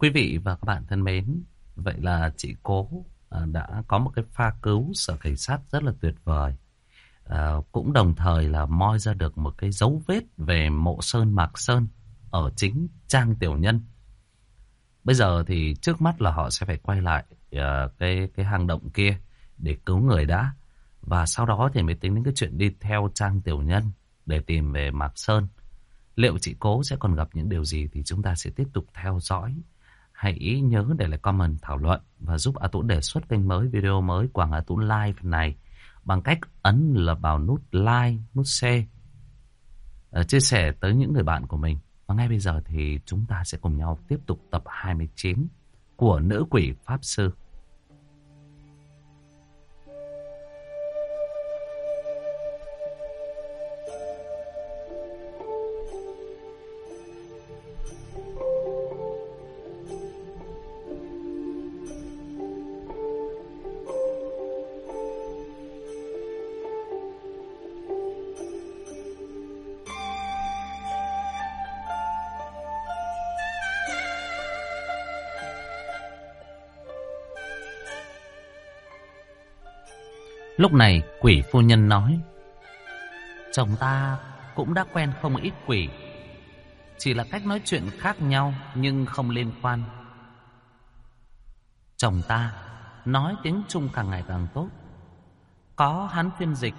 Quý vị và các bạn thân mến, vậy là chị Cố à, đã có một cái pha cứu sở cảnh sát rất là tuyệt vời. À, cũng đồng thời là moi ra được một cái dấu vết về mộ Sơn Mạc Sơn ở chính trang tiểu nhân. Bây giờ thì trước mắt là họ sẽ phải quay lại à, cái cái hang động kia để cứu người đã. Và sau đó thì mới tính đến cái chuyện đi theo trang tiểu nhân để tìm về Mạc Sơn. Liệu chị Cố sẽ còn gặp những điều gì thì chúng ta sẽ tiếp tục theo dõi. Hãy nhớ để lại comment thảo luận và giúp A Tuấn đề xuất kênh mới, video mới Quảng A Tuấn Live này bằng cách ấn là vào nút like, nút share, ờ, chia sẻ tới những người bạn của mình. Và ngay bây giờ thì chúng ta sẽ cùng nhau tiếp tục tập 29 của Nữ Quỷ Pháp Sư. Lúc này quỷ phu nhân nói, Chồng ta cũng đã quen không ít quỷ. Chỉ là cách nói chuyện khác nhau Nhưng không liên quan. Chồng ta nói tiếng Trung càng ngày càng tốt. Có hắn phiên dịch,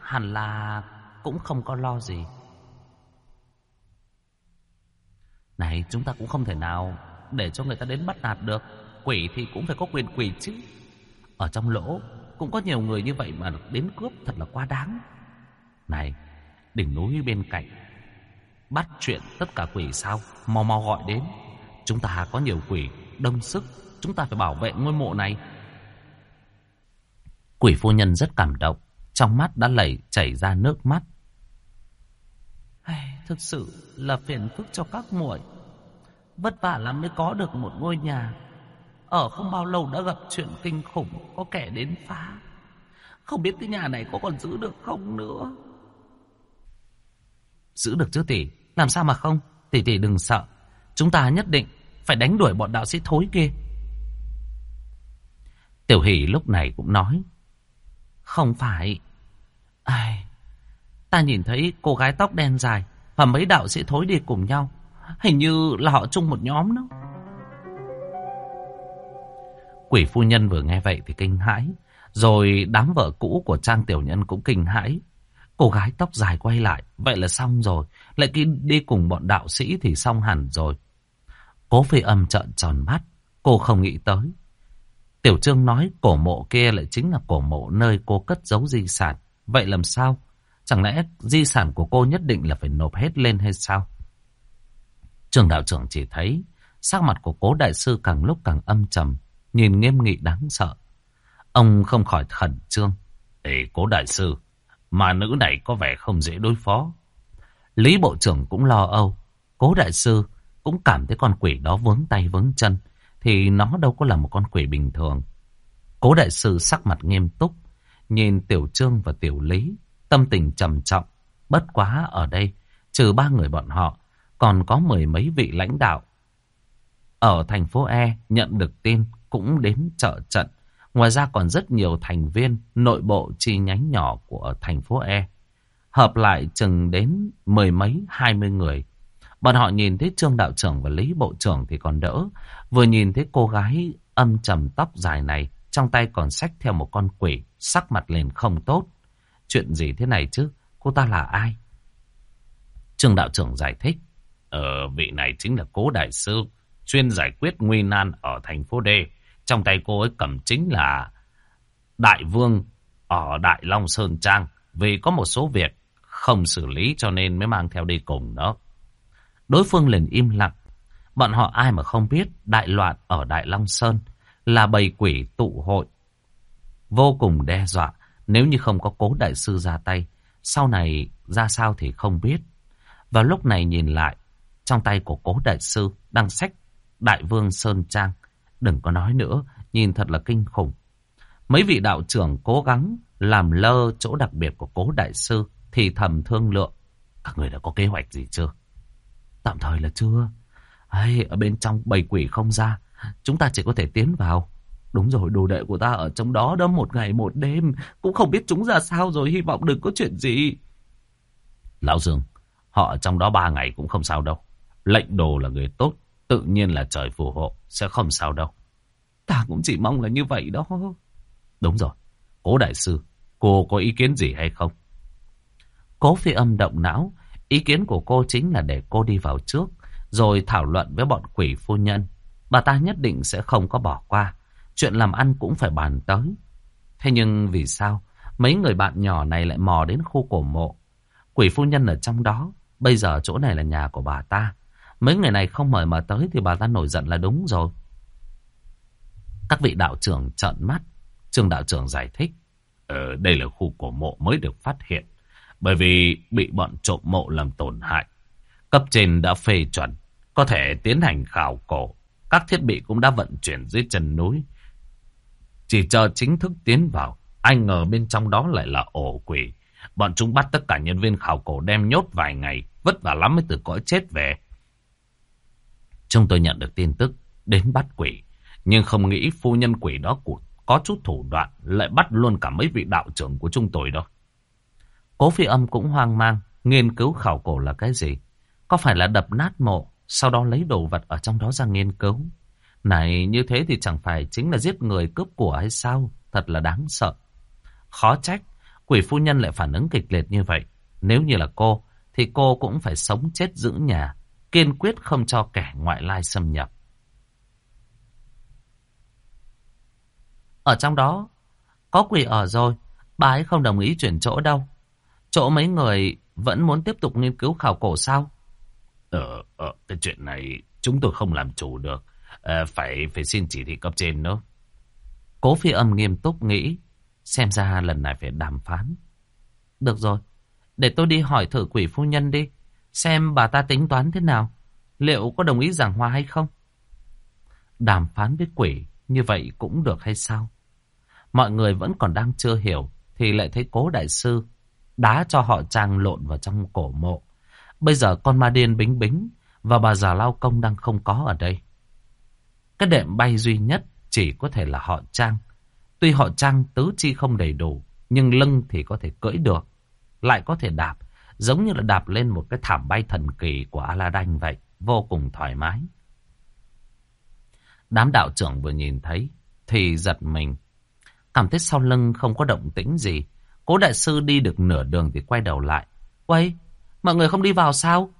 Hẳn là cũng không có lo gì. Này, chúng ta cũng không thể nào Để cho người ta đến bắt nạt được. Quỷ thì cũng phải có quyền quỷ chứ. Ở trong lỗ cũng có nhiều người như vậy mà đến cướp thật là quá đáng. Này, đỉnh núi bên cạnh. Bắt chuyện tất cả quỷ sao? Mau mau gọi đến. Chúng ta có nhiều quỷ, đông sức. Chúng ta phải bảo vệ ngôi mộ này. Quỷ phu nhân rất cảm động. Trong mắt đã lẩy chảy ra nước mắt. Thực sự là phiền phức cho các muội. Vất vả lắm mới có được một ngôi nhà ở không bao lâu đã gặp chuyện kinh khủng Có kẻ đến phá. Không biết cái nhà này có còn giữ được không nữa. Giữ được chứ tỷ? Làm sao mà không? Tỷ tỷ đừng sợ. Chúng ta nhất định phải đánh đuổi bọn đạo sĩ thối kia. Tiểu hỷ lúc này cũng nói Không phải. Ai? Ta nhìn thấy cô gái tóc đen dài Và mấy đạo sĩ thối đi cùng nhau. Hình như là họ chung một nhóm đó Quỷ phu nhân vừa nghe vậy thì kinh hãi. Rồi đám vợ cũ của Trang Tiểu Nhân cũng kinh hãi. Cô gái tóc dài quay lại. Vậy là xong rồi. Lại khi đi cùng bọn đạo sĩ thì xong hẳn rồi. Cố phi âm trợn tròn mắt. Cô không nghĩ tới. Tiểu Trương nói, cổ mộ kia lại chính là cổ mộ nơi cô cất giấu di sản. Vậy làm sao? Chẳng lẽ di sản của cô nhất định là phải nộp hết lên hay sao? Trường đạo trưởng chỉ thấy, sắc mặt của cố đại sư càng lúc càng âm trầm nhìn nghiêm nghị đáng sợ. Ông không khỏi khẩn trương. Ê, cố đại sư, mà nữ này có vẻ không dễ đối phó. Lý bộ trưởng cũng lo âu. Cố đại sư cũng cảm thấy con quỷ đó vướng tay vướng chân. Thì nó đâu có là một con quỷ bình thường. Cố đại sư sắc mặt nghiêm túc. Nhìn tiểu trương và tiểu lý. Tâm tình trầm trọng. Bất quá ở đây. Trừ ba người bọn họ. Còn có mười mấy vị lãnh đạo. Ở thành phố E nhận được tin cũng đến trợ trận. Ngoài ra còn rất nhiều thành viên nội bộ chi nhánh nhỏ của thành phố E. Hợp lại chừng đến mười mấy, hai mươi người. Bọn họ nhìn thấy Trương Đạo trưởng và Lý Bộ trưởng thì còn đỡ. Vừa nhìn thấy cô gái âm trầm tóc dài này, trong tay còn xách theo một con quỷ, sắc mặt lên không tốt. Chuyện gì thế này chứ? Cô ta là ai? Trương Đạo trưởng giải thích. Ờ, vị này chính là cố đại sư, chuyên giải quyết nguy nan ở thành phố D. Trong tay cô ấy cầm chính là Đại Vương ở Đại Long Sơn Trang. Vì có một số việc không xử lý cho nên mới mang theo đi cùng đó. Đối phương liền im lặng. Bọn họ ai mà không biết đại loạn ở Đại Long Sơn là bầy quỷ tụ hội. Vô cùng đe dọa. Nếu như không có cố đại sư ra tay, sau này ra sao thì không biết. Và lúc này nhìn lại, trong tay của cố đại sư đang sách Đại Vương Sơn Trang. Đừng có nói nữa, nhìn thật là kinh khủng. Mấy vị đạo trưởng cố gắng làm lơ chỗ đặc biệt của cố đại sư thì thầm thương lượng. Các người đã có kế hoạch gì chưa? Tạm thời là chưa. ai ở bên trong bầy quỷ không ra. Chúng ta chỉ có thể tiến vào. Đúng rồi, đồ đệ của ta ở trong đó đó một ngày một đêm. Cũng không biết chúng ra sao rồi, hy vọng đừng có chuyện gì. Lão Dương, họ ở trong đó ba ngày cũng không sao đâu. Lệnh đồ là người tốt, tự nhiên là trời phù hộ, sẽ không sao đâu. Ta cũng chỉ mong là như vậy đó. Đúng rồi, cố đại sư, cô có ý kiến gì hay không? Cố phi âm động não, ý kiến của cô chính là để cô đi vào trước, rồi thảo luận với bọn quỷ phu nhân. Bà ta nhất định sẽ không có bỏ qua, chuyện làm ăn cũng phải bàn tới. Thế nhưng vì sao mấy người bạn nhỏ này lại mò đến khu cổ mộ? Quỷ phu nhân ở trong đó, bây giờ chỗ này là nhà của bà ta. Mấy người này không mời mà tới thì bà ta nổi giận là đúng rồi. Các vị đạo trưởng trợn mắt. Trương đạo trưởng giải thích. Ờ, đây là khu cổ mộ mới được phát hiện. Bởi vì bị bọn trộm mộ làm tổn hại. Cấp trên đã phê chuẩn. Có thể tiến hành khảo cổ. Các thiết bị cũng đã vận chuyển dưới chân núi. Chỉ chờ chính thức tiến vào. Anh ngờ bên trong đó lại là ổ quỷ. Bọn chúng bắt tất cả nhân viên khảo cổ đem nhốt vài ngày. Vất vả lắm mới từ cõi chết về. Chúng tôi nhận được tin tức đến bắt quỷ. Nhưng không nghĩ phu nhân quỷ đó có chút thủ đoạn lại bắt luôn cả mấy vị đạo trưởng của chúng tôi đó Cố phi âm cũng hoang mang, nghiên cứu khảo cổ là cái gì? Có phải là đập nát mộ, sau đó lấy đồ vật ở trong đó ra nghiên cứu? Này, như thế thì chẳng phải chính là giết người cướp của hay sao? Thật là đáng sợ. Khó trách, quỷ phu nhân lại phản ứng kịch liệt như vậy. Nếu như là cô, thì cô cũng phải sống chết giữ nhà, kiên quyết không cho kẻ ngoại lai xâm nhập. Ở trong đó, có quỷ ở rồi, bà ấy không đồng ý chuyển chỗ đâu. Chỗ mấy người vẫn muốn tiếp tục nghiên cứu khảo cổ sao? Ờ, ờ, cái chuyện này chúng tôi không làm chủ được. À, phải phải xin chỉ thị cấp trên nữa. Cố phi âm nghiêm túc nghĩ, xem ra lần này phải đàm phán. Được rồi, để tôi đi hỏi thử quỷ phu nhân đi, xem bà ta tính toán thế nào, liệu có đồng ý giảng hòa hay không? Đàm phán với quỷ như vậy cũng được hay sao? Mọi người vẫn còn đang chưa hiểu, thì lại thấy cố đại sư đá cho họ trang lộn vào trong cổ mộ. Bây giờ con ma điên bính bính và bà già lao công đang không có ở đây. Cái đệm bay duy nhất chỉ có thể là họ trang. Tuy họ trang tứ chi không đầy đủ, nhưng lưng thì có thể cưỡi được. Lại có thể đạp, giống như là đạp lên một cái thảm bay thần kỳ của Aladdin vậy, vô cùng thoải mái. Đám đạo trưởng vừa nhìn thấy, thì giật mình. Cảm thấy sau lưng không có động tĩnh gì. Cố đại sư đi được nửa đường thì quay đầu lại. Quay, mọi người không đi vào sao?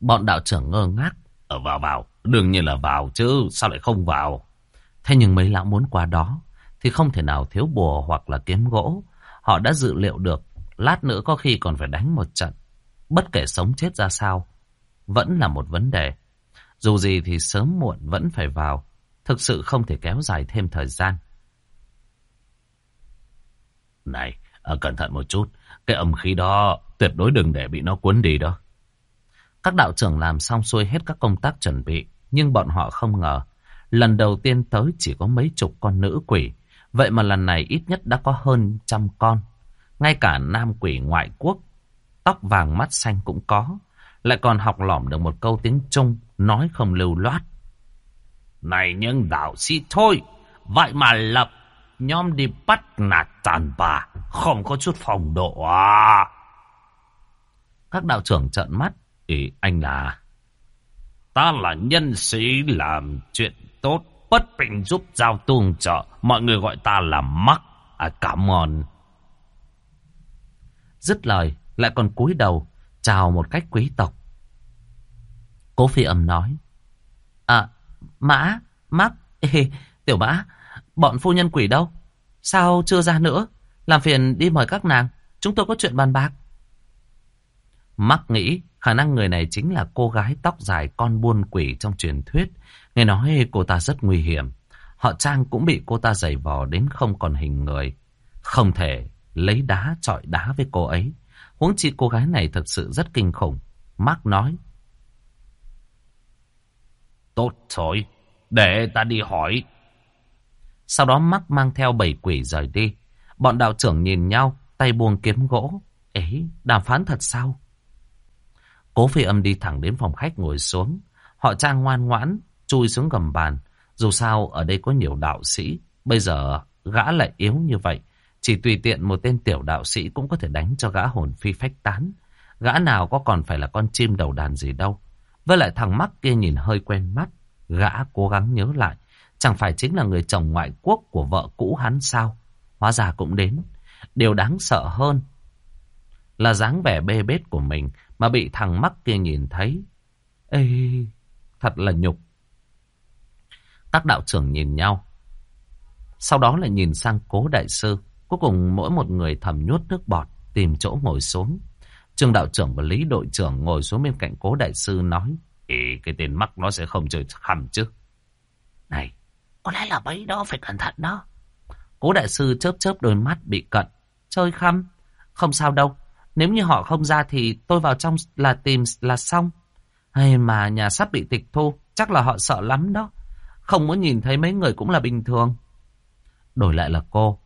Bọn đạo trưởng ngơ ngác. Ở vào vào, đương nhiên là vào chứ, sao lại không vào? Thế nhưng mấy lão muốn qua đó, thì không thể nào thiếu bùa hoặc là kiếm gỗ. Họ đã dự liệu được, lát nữa có khi còn phải đánh một trận. Bất kể sống chết ra sao, vẫn là một vấn đề. Dù gì thì sớm muộn vẫn phải vào. Thực sự không thể kéo dài thêm thời gian. Này, à, cẩn thận một chút. Cái âm khí đó tuyệt đối đừng để bị nó cuốn đi đó. Các đạo trưởng làm xong xuôi hết các công tác chuẩn bị. Nhưng bọn họ không ngờ. Lần đầu tiên tới chỉ có mấy chục con nữ quỷ. Vậy mà lần này ít nhất đã có hơn trăm con. Ngay cả nam quỷ ngoại quốc. Tóc vàng mắt xanh cũng có. Lại còn học lỏm được một câu tiếng Trung. Nói không lưu loát. Này nhưng đạo sĩ thôi. Vậy mà lập nhóm đi bắt nạt tàn bà. Không có chút phòng độ à. Các đạo trưởng trợn mắt. Ý anh là... Ta là nhân sĩ làm chuyện tốt. Bất bình giúp giao tương trợ. Mọi người gọi ta là mắc. À cảm ơn. Dứt lời. Lại còn cúi đầu. Chào một cách quý tộc. Cố phi âm nói. À, Mã, Mắc, ê, Tiểu Mã, bọn phu nhân quỷ đâu? Sao chưa ra nữa? Làm phiền đi mời các nàng, chúng tôi có chuyện bàn bạc. Mắc nghĩ khả năng người này chính là cô gái tóc dài con buôn quỷ trong truyền thuyết. Nghe nói cô ta rất nguy hiểm. Họ Trang cũng bị cô ta giày vò đến không còn hình người. Không thể lấy đá chọi đá với cô ấy. Huống chi cô gái này thực sự rất kinh khủng. Mark nói. Tốt rồi, để ta đi hỏi. Sau đó Mark mang theo bảy quỷ rời đi. Bọn đạo trưởng nhìn nhau, tay buông kiếm gỗ. Ấy, đàm phán thật sao? Cố phi âm đi thẳng đến phòng khách ngồi xuống. Họ trang ngoan ngoãn, chui xuống gầm bàn. Dù sao, ở đây có nhiều đạo sĩ. Bây giờ, gã lại yếu như vậy. Chỉ tùy tiện một tên tiểu đạo sĩ cũng có thể đánh cho gã hồn phi phách tán. Gã nào có còn phải là con chim đầu đàn gì đâu. Với lại thằng mắt kia nhìn hơi quen mắt. Gã cố gắng nhớ lại. Chẳng phải chính là người chồng ngoại quốc của vợ cũ hắn sao? Hóa ra cũng đến. Điều đáng sợ hơn là dáng vẻ bê bết của mình mà bị thằng mắt kia nhìn thấy. Ê, thật là nhục. Các đạo trưởng nhìn nhau. Sau đó lại nhìn sang cố đại sư. Cuối cùng mỗi một người thầm nhốt nước bọt, tìm chỗ ngồi xuống. Trương đạo trưởng và Lý đội trưởng ngồi xuống bên cạnh cố đại sư nói. Ê, cái tên mắc nó sẽ không chơi khăm chứ. Này, có lẽ là bấy đó phải cẩn thận đó. Cố đại sư chớp chớp đôi mắt bị cận. Chơi khăm? Không sao đâu. Nếu như họ không ra thì tôi vào trong là tìm là xong. Hay mà nhà sắp bị tịch thu, chắc là họ sợ lắm đó. Không muốn nhìn thấy mấy người cũng là bình thường. Đổi lại là cô,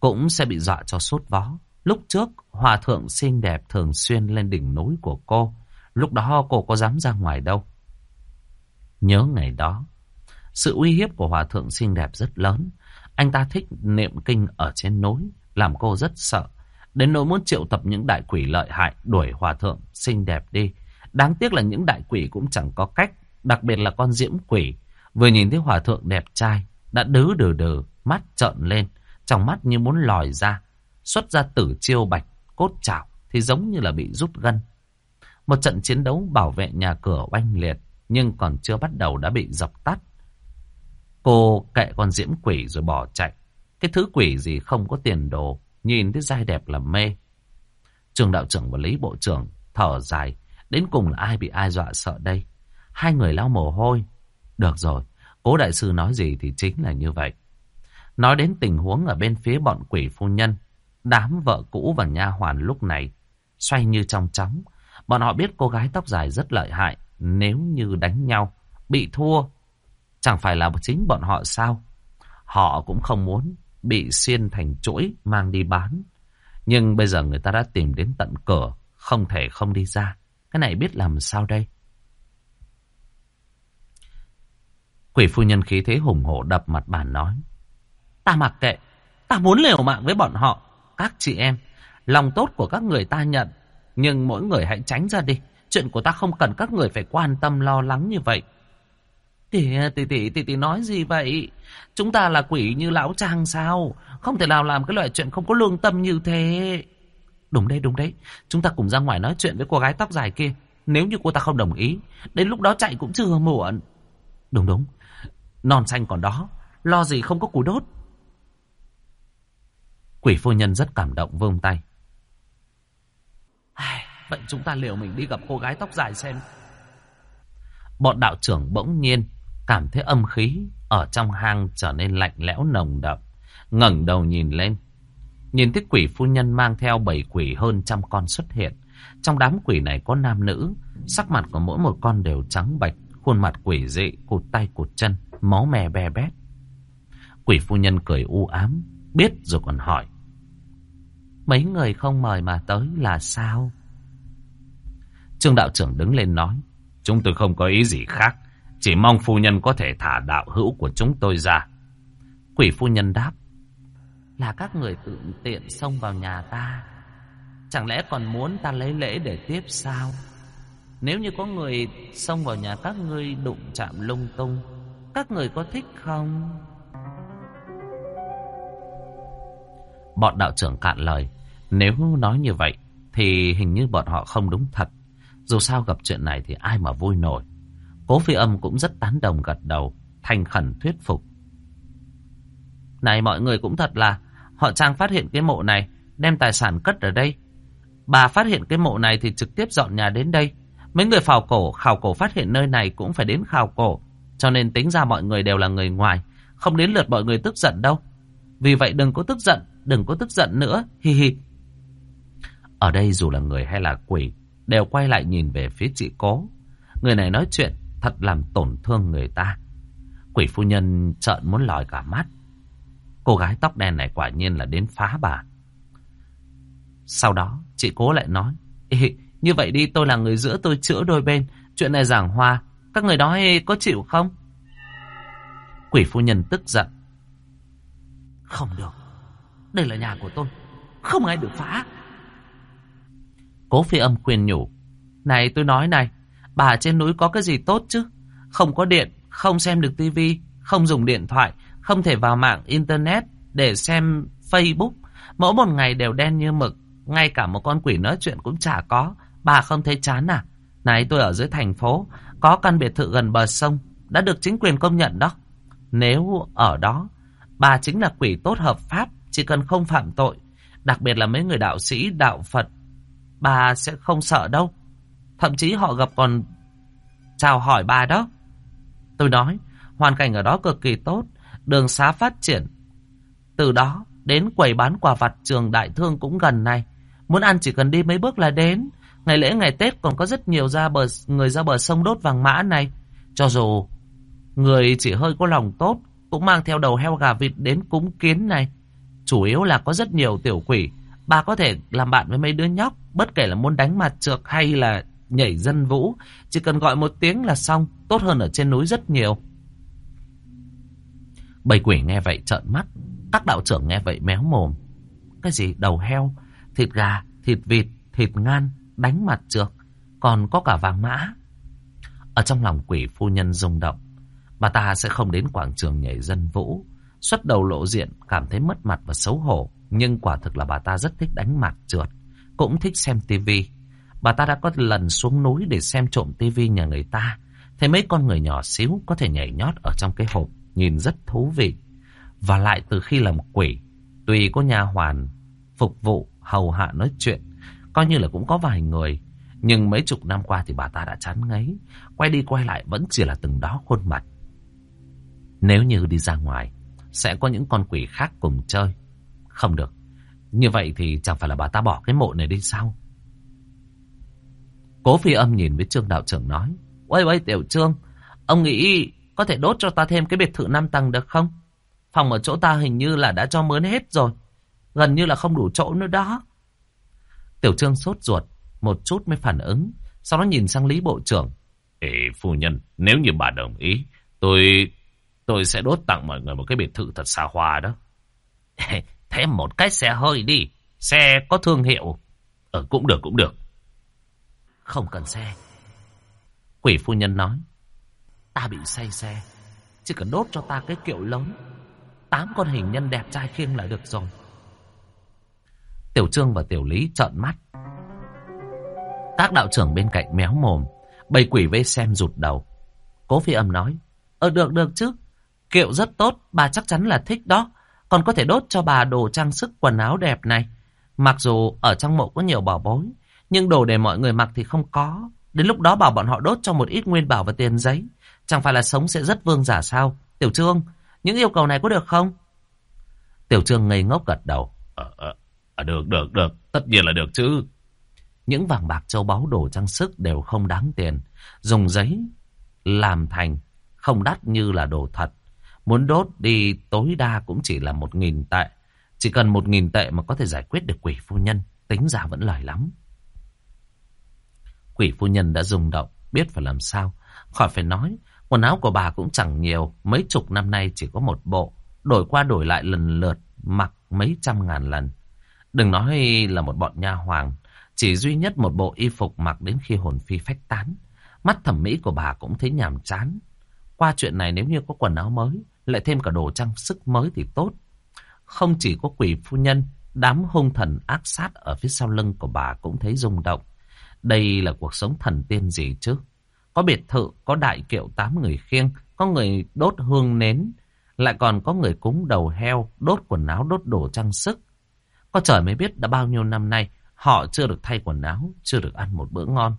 cũng sẽ bị dọa cho sốt vó. Lúc trước, hòa thượng xinh đẹp thường xuyên lên đỉnh núi của cô. Lúc đó cô có dám ra ngoài đâu. Nhớ ngày đó, sự uy hiếp của hòa thượng xinh đẹp rất lớn. Anh ta thích niệm kinh ở trên núi, làm cô rất sợ. Đến nỗi muốn triệu tập những đại quỷ lợi hại đuổi hòa thượng xinh đẹp đi. Đáng tiếc là những đại quỷ cũng chẳng có cách, đặc biệt là con diễm quỷ. Vừa nhìn thấy hòa thượng đẹp trai, đã đứ đừ đừ, mắt trợn lên, trong mắt như muốn lòi ra. Xuất ra tử chiêu bạch, cốt chảo thì giống như là bị rút gân. Một trận chiến đấu bảo vệ nhà cửa oanh liệt, nhưng còn chưa bắt đầu đã bị dập tắt. Cô kệ con diễm quỷ rồi bỏ chạy. Cái thứ quỷ gì không có tiền đồ, nhìn thấy dai đẹp là mê. Trường đạo trưởng và Lý Bộ trưởng thở dài, đến cùng là ai bị ai dọa sợ đây. Hai người lau mồ hôi. Được rồi, cố đại sư nói gì thì chính là như vậy. Nói đến tình huống ở bên phía bọn quỷ phu nhân, đám vợ cũ và nha hoàn lúc này xoay như trong chóng. Bọn họ biết cô gái tóc dài rất lợi hại, nếu như đánh nhau, bị thua, chẳng phải là chính bọn họ sao? Họ cũng không muốn bị xiên thành chuỗi mang đi bán. Nhưng bây giờ người ta đã tìm đến tận cửa, không thể không đi ra. Cái này biết làm sao đây? Quỷ phu nhân khí thế hùng hổ đập mặt bàn nói. Ta mặc kệ, ta muốn liều mạng với bọn họ. Các chị em, lòng tốt của các người ta nhận. Nhưng mỗi người hãy tránh ra đi. Chuyện của ta không cần các người phải quan tâm lo lắng như vậy. Tì tỷ tỷ, tỷ tỷ nói gì vậy? Chúng ta là quỷ như lão trang sao? Không thể nào làm cái loại chuyện không có lương tâm như thế. Đúng đấy, đúng đấy. Chúng ta cùng ra ngoài nói chuyện với cô gái tóc dài kia. Nếu như cô ta không đồng ý, đến lúc đó chạy cũng chưa muộn. Đúng đúng, non xanh còn đó, lo gì không có củ đốt. Quỷ phu nhân rất cảm động vươn tay. Vậy chúng ta liều mình đi gặp cô gái tóc dài xem. Bọn đạo trưởng bỗng nhiên cảm thấy âm khí ở trong hang trở nên lạnh lẽo nồng đậm. ngẩng đầu nhìn lên. Nhìn thấy quỷ phu nhân mang theo bảy quỷ hơn trăm con xuất hiện. Trong đám quỷ này có nam nữ. Sắc mặt của mỗi một con đều trắng bạch. Khuôn mặt quỷ dị, cụt tay cụt chân, máu mè bè bét. Quỷ phu nhân cười u ám, biết rồi còn hỏi. Mấy người không mời mà tới là sao? Trương đạo trưởng đứng lên nói. Chúng tôi không có ý gì khác. Chỉ mong phu nhân có thể thả đạo hữu của chúng tôi ra. Quỷ phu nhân đáp. Là các người tự tiện xông vào nhà ta. Chẳng lẽ còn muốn ta lấy lễ để tiếp sao? Nếu như có người xông vào nhà các ngươi đụng chạm lung tung, các người có thích không? Bọn đạo trưởng cạn lời. Nếu nói như vậy, thì hình như bọn họ không đúng thật. Dù sao gặp chuyện này thì ai mà vui nổi. Cố phi âm cũng rất tán đồng gật đầu, thành khẩn thuyết phục. Này mọi người cũng thật là, họ Trang phát hiện cái mộ này, đem tài sản cất ở đây. Bà phát hiện cái mộ này thì trực tiếp dọn nhà đến đây. Mấy người phào cổ, khảo cổ phát hiện nơi này cũng phải đến khảo cổ. Cho nên tính ra mọi người đều là người ngoài, không đến lượt mọi người tức giận đâu. Vì vậy đừng có tức giận, đừng có tức giận nữa, hi hi. Ở đây dù là người hay là quỷ, đều quay lại nhìn về phía chị cố. Người này nói chuyện thật làm tổn thương người ta. Quỷ phu nhân trợn muốn lòi cả mắt. Cô gái tóc đen này quả nhiên là đến phá bà. Sau đó, chị cố lại nói. Ê, như vậy đi, tôi là người giữa tôi chữa đôi bên. Chuyện này giảng hòa, các người đó có chịu không? Quỷ phu nhân tức giận. Không được, đây là nhà của tôi, không ai được phá. Cố phi âm khuyên nhủ. Này tôi nói này, bà trên núi có cái gì tốt chứ? Không có điện, không xem được tivi, không dùng điện thoại, không thể vào mạng internet để xem Facebook. Mỗi một ngày đều đen như mực, ngay cả một con quỷ nói chuyện cũng chả có. Bà không thấy chán à? Này tôi ở dưới thành phố, có căn biệt thự gần bờ sông, đã được chính quyền công nhận đó. Nếu ở đó, bà chính là quỷ tốt hợp pháp, chỉ cần không phạm tội. Đặc biệt là mấy người đạo sĩ, đạo Phật, bà sẽ không sợ đâu. Thậm chí họ gặp còn chào hỏi bà đó. Tôi nói, hoàn cảnh ở đó cực kỳ tốt, đường xá phát triển. Từ đó đến quầy bán quà vặt trường đại thương cũng gần này. Muốn ăn chỉ cần đi mấy bước là đến. Ngày lễ ngày Tết còn có rất nhiều ra bờ người ra bờ sông đốt vàng mã này. Cho dù người chỉ hơi có lòng tốt, cũng mang theo đầu heo gà vịt đến cúng kiến này. Chủ yếu là có rất nhiều tiểu quỷ. Bà có thể làm bạn với mấy đứa nhóc, bất kể là muốn đánh mặt trượt hay là nhảy dân vũ. Chỉ cần gọi một tiếng là xong, tốt hơn ở trên núi rất nhiều. Bầy quỷ nghe vậy trợn mắt, các đạo trưởng nghe vậy méo mồm. Cái gì đầu heo, thịt gà, thịt vịt, thịt ngan, đánh mặt trượt, còn có cả vàng mã. Ở trong lòng quỷ phu nhân rung động, bà ta sẽ không đến quảng trường nhảy dân vũ. Xuất đầu lộ diện, cảm thấy mất mặt và xấu hổ. Nhưng quả thực là bà ta rất thích đánh mặt trượt, cũng thích xem tivi. Bà ta đã có lần xuống núi để xem trộm tivi nhà người ta. Thấy mấy con người nhỏ xíu có thể nhảy nhót ở trong cái hộp, nhìn rất thú vị. Và lại từ khi làm quỷ, tùy có nhà hoàn, phục vụ, hầu hạ nói chuyện, coi như là cũng có vài người. Nhưng mấy chục năm qua thì bà ta đã chán ngấy, quay đi quay lại vẫn chỉ là từng đó khuôn mặt. Nếu như đi ra ngoài, sẽ có những con quỷ khác cùng chơi. Không được. Như vậy thì chẳng phải là bà ta bỏ cái mộ này đi sao? Cố phi âm nhìn với Trương Đạo trưởng nói. Ôi ôi Tiểu Trương, ông nghĩ có thể đốt cho ta thêm cái biệt thự 5 tầng được không? Phòng ở chỗ ta hình như là đã cho mướn hết rồi. Gần như là không đủ chỗ nữa đó. Tiểu Trương sốt ruột, một chút mới phản ứng. Sau đó nhìn sang Lý Bộ trưởng. Ê, phu nhân, nếu như bà đồng ý, tôi tôi sẽ đốt tặng mọi người một cái biệt thự thật xa hoa đó. Thêm một cái xe hơi đi, xe có thương hiệu. Ờ, cũng được, cũng được. Không cần xe. Quỷ phu nhân nói. Ta bị say xe. Chỉ cần đốt cho ta cái kiệu lớn. Tám con hình nhân đẹp trai khiêng là được rồi. Tiểu Trương và Tiểu Lý trợn mắt. Các đạo trưởng bên cạnh méo mồm. Bầy quỷ vây xem rụt đầu. Cố phi âm nói. Ờ được được chứ. Kiệu rất tốt. Bà chắc chắn là thích đó. Còn có thể đốt cho bà đồ trang sức quần áo đẹp này. Mặc dù ở trong mộ có nhiều bảo bối. Nhưng đồ để mọi người mặc thì không có. Đến lúc đó bảo bọn họ đốt cho một ít nguyên bảo và tiền giấy. Chẳng phải là sống sẽ rất vương giả sao? Tiểu Trương, những yêu cầu này có được không? Tiểu Trương ngây ngốc gật đầu. Ờ, ờ à, được, được, được. Tất nhiên là được chứ. Những vàng bạc châu báu đồ trang sức đều không đáng tiền. Dùng giấy làm thành không đắt như là đồ thật. Muốn đốt đi tối đa cũng chỉ là một nghìn tệ. Chỉ cần một nghìn tệ mà có thể giải quyết được quỷ phu nhân. Tính ra vẫn lời lắm. Quỷ phu nhân đã rung động, biết phải làm sao. Khỏi phải nói, quần áo của bà cũng chẳng nhiều, mấy chục năm nay chỉ có một bộ, đổi qua đổi lại lần lượt, mặc mấy trăm ngàn lần. Đừng nói là một bọn nha hoàng, chỉ duy nhất một bộ y phục mặc đến khi hồn phi phách tán. Mắt thẩm mỹ của bà cũng thấy nhàm chán. Qua chuyện này nếu như có quần áo mới, lại thêm cả đồ trang sức mới thì tốt. Không chỉ có quỷ phu nhân, đám hung thần ác sát ở phía sau lưng của bà cũng thấy rung động. Đây là cuộc sống thần tiên gì chứ? Có biệt thự, có đại kiệu tám người khiêng, có người đốt hương nến, lại còn có người cúng đầu heo, đốt quần áo, đốt đồ trang sức. Có trời mới biết đã bao nhiêu năm nay họ chưa được thay quần áo, chưa được ăn một bữa ngon.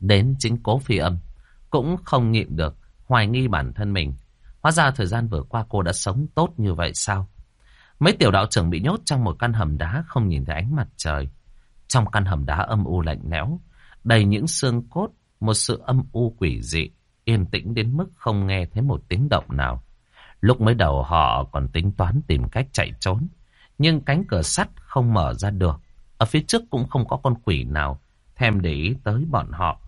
Đến chính cố phi âm, cũng không nhịn được, hoài nghi bản thân mình. Hóa ra thời gian vừa qua cô đã sống tốt như vậy sao? Mấy tiểu đạo trưởng bị nhốt trong một căn hầm đá không nhìn thấy ánh mặt trời. Trong căn hầm đá âm u lạnh lẽo, đầy những xương cốt, một sự âm u quỷ dị, yên tĩnh đến mức không nghe thấy một tiếng động nào. Lúc mới đầu họ còn tính toán tìm cách chạy trốn, nhưng cánh cửa sắt không mở ra được. Ở phía trước cũng không có con quỷ nào thèm để ý tới bọn họ.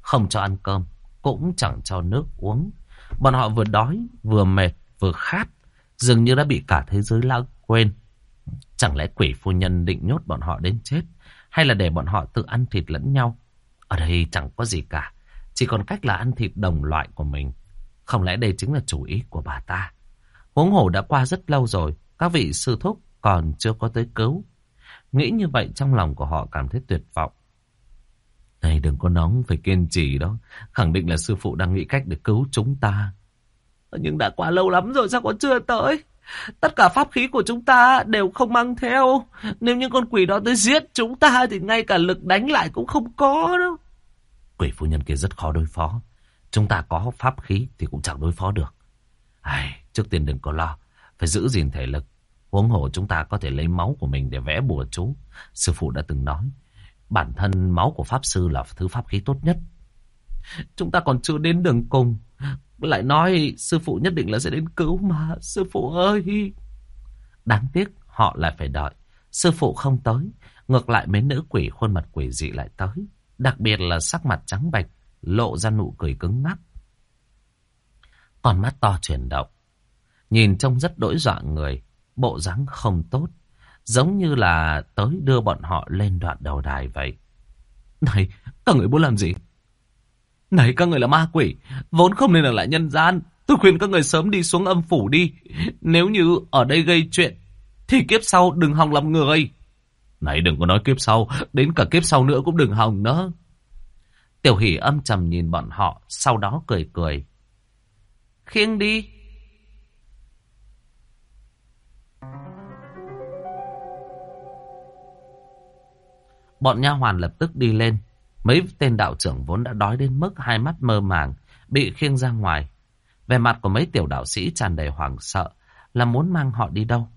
Không cho ăn cơm, cũng chẳng cho nước uống. Bọn họ vừa đói, vừa mệt, vừa khát. Dường như đã bị cả thế giới lãng quên. Chẳng lẽ quỷ phu nhân định nhốt bọn họ đến chết? Hay là để bọn họ tự ăn thịt lẫn nhau? Ở đây chẳng có gì cả. Chỉ còn cách là ăn thịt đồng loại của mình. Không lẽ đây chính là chủ ý của bà ta? Huống hồ đã qua rất lâu rồi. Các vị sư thúc còn chưa có tới cứu. Nghĩ như vậy trong lòng của họ cảm thấy tuyệt vọng. Này đừng có nóng, phải kiên trì đó. Khẳng định là sư phụ đang nghĩ cách để cứu chúng ta. Nhưng đã quá lâu lắm rồi sao còn chưa tới? Tất cả pháp khí của chúng ta đều không mang theo. Nếu như con quỷ đó tới giết chúng ta thì ngay cả lực đánh lại cũng không có đâu. Quỷ phu nhân kia rất khó đối phó. Chúng ta có pháp khí thì cũng chẳng đối phó được. Ai, trước tiên đừng có lo. Phải giữ gìn thể lực. Huống hồ chúng ta có thể lấy máu của mình để vẽ bùa chú. Sư phụ đã từng nói. Bản thân máu của Pháp Sư là thứ pháp khí tốt nhất. Chúng ta còn chưa đến đường cùng. Lại nói, sư phụ nhất định là sẽ đến cứu mà. Sư phụ ơi! Đáng tiếc, họ lại phải đợi. Sư phụ không tới. Ngược lại, mấy nữ quỷ khuôn mặt quỷ dị lại tới. Đặc biệt là sắc mặt trắng bạch. Lộ ra nụ cười cứng ngắc. còn mắt to chuyển động. Nhìn trông rất đỗi dọa người. Bộ dáng không tốt. Giống như là tới đưa bọn họ lên đoạn đầu đài vậy. Này, các người muốn làm gì? Này, các người là ma quỷ, vốn không nên ở lại nhân gian. Tôi khuyên các người sớm đi xuống âm phủ đi. Nếu như ở đây gây chuyện, thì kiếp sau đừng hòng làm người. Này, đừng có nói kiếp sau, đến cả kiếp sau nữa cũng đừng hòng nữa. Tiểu hỷ âm trầm nhìn bọn họ, sau đó cười cười. Khiêng đi. Bọn nha hoàn lập tức đi lên. Mấy tên đạo trưởng vốn đã đói đến mức hai mắt mơ màng, bị khiêng ra ngoài. Về mặt của mấy tiểu đạo sĩ tràn đầy hoảng sợ, là muốn mang họ đi đâu.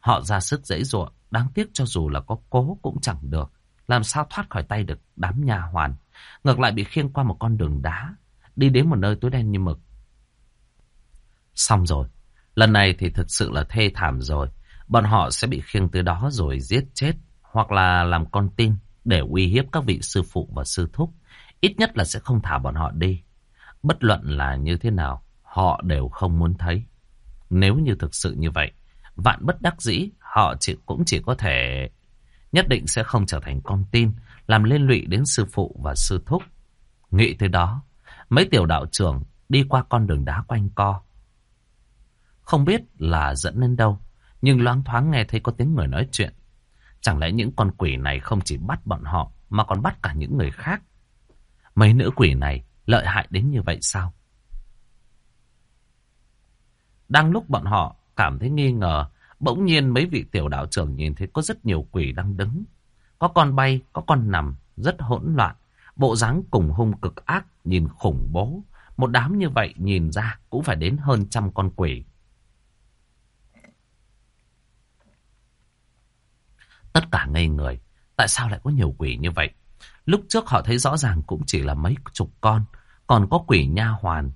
Họ ra sức dễ dụa, đáng tiếc cho dù là có cố cũng chẳng được. Làm sao thoát khỏi tay được đám nha hoàn. Ngược lại bị khiêng qua một con đường đá, đi đến một nơi tối đen như mực. Xong rồi, lần này thì thực sự là thê thảm rồi. Bọn họ sẽ bị khiêng từ đó rồi giết chết hoặc là làm con tin để uy hiếp các vị sư phụ và sư thúc. Ít nhất là sẽ không thả bọn họ đi. Bất luận là như thế nào, họ đều không muốn thấy. Nếu như thực sự như vậy, vạn bất đắc dĩ, họ chỉ cũng chỉ có thể nhất định sẽ không trở thành con tin, làm liên lụy đến sư phụ và sư thúc. Nghĩ tới đó, mấy tiểu đạo trưởng đi qua con đường đá quanh co. Không biết là dẫn lên đâu, nhưng loáng thoáng nghe thấy có tiếng người nói chuyện. Chẳng lẽ những con quỷ này không chỉ bắt bọn họ mà còn bắt cả những người khác? Mấy nữ quỷ này lợi hại đến như vậy sao? Đang lúc bọn họ cảm thấy nghi ngờ, bỗng nhiên mấy vị tiểu đạo trưởng nhìn thấy có rất nhiều quỷ đang đứng. Có con bay, có con nằm, rất hỗn loạn. Bộ dáng cùng hung cực ác, nhìn khủng bố. Một đám như vậy nhìn ra cũng phải đến hơn trăm con quỷ. Tất cả ngây người. Tại sao lại có nhiều quỷ như vậy? Lúc trước họ thấy rõ ràng cũng chỉ là mấy chục con. Còn có quỷ nha hoàn.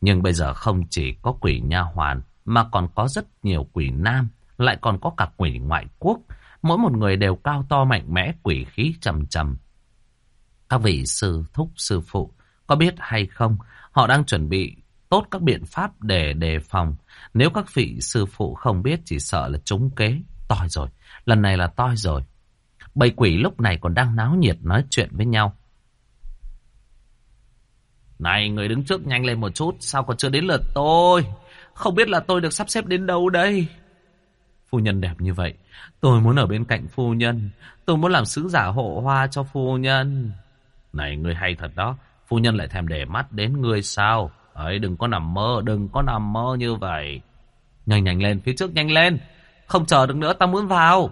Nhưng bây giờ không chỉ có quỷ nha hoàn. Mà còn có rất nhiều quỷ nam. Lại còn có cả quỷ ngoại quốc. Mỗi một người đều cao to mạnh mẽ, quỷ khí trầm trầm. Các vị sư thúc, sư phụ, có biết hay không? Họ đang chuẩn bị tốt các biện pháp để đề phòng. Nếu các vị sư phụ không biết, chỉ sợ là trúng kế. Toi rồi, lần này là toi rồi. Bầy quỷ lúc này còn đang náo nhiệt nói chuyện với nhau. Này, người đứng trước nhanh lên một chút, sao còn chưa đến lượt tôi? Không biết là tôi được sắp xếp đến đâu đây? Phu nhân đẹp như vậy, tôi muốn ở bên cạnh phu nhân. Tôi muốn làm sứ giả hộ hoa cho phu nhân. Này, người hay thật đó. Phu nhân lại thèm để mắt đến người sao? Ấy, đừng có nằm mơ, đừng có nằm mơ như vậy. Nhanh nhanh lên, phía trước nhanh lên. Không chờ được nữa ta muốn vào.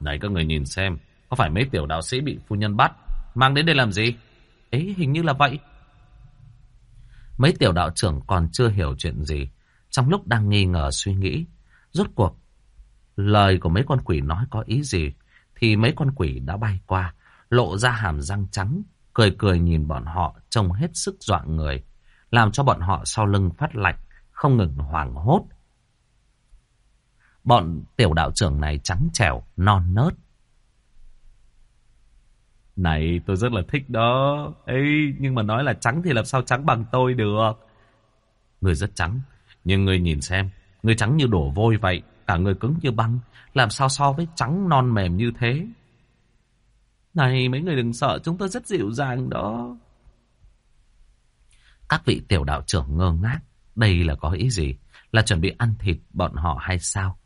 Này, các người nhìn xem. Có phải mấy tiểu đạo sĩ bị phu nhân bắt. Mang đến đây làm gì? Ấy hình như là vậy. Mấy tiểu đạo trưởng còn chưa hiểu chuyện gì. Trong lúc đang nghi ngờ suy nghĩ. Rốt cuộc. Lời của mấy con quỷ nói có ý gì. Thì mấy con quỷ đã bay qua. Lộ ra hàm răng trắng. Cười cười nhìn bọn họ trông hết sức dọa người. Làm cho bọn họ sau lưng phát lạnh. Không ngừng hoảng hốt Bọn tiểu đạo trưởng này trắng trẻo, non nớt. Này tôi rất là thích đó. Ê, nhưng mà nói là trắng thì làm sao trắng bằng tôi được. Người rất trắng. Nhưng người nhìn xem. Người trắng như đổ vôi vậy. Cả người cứng như băng. Làm sao so với trắng non mềm như thế. Này mấy người đừng sợ. Chúng tôi rất dịu dàng đó. Các vị tiểu đạo trưởng ngơ ngác. Đây là có ý gì? Là chuẩn bị ăn thịt bọn họ hay sao?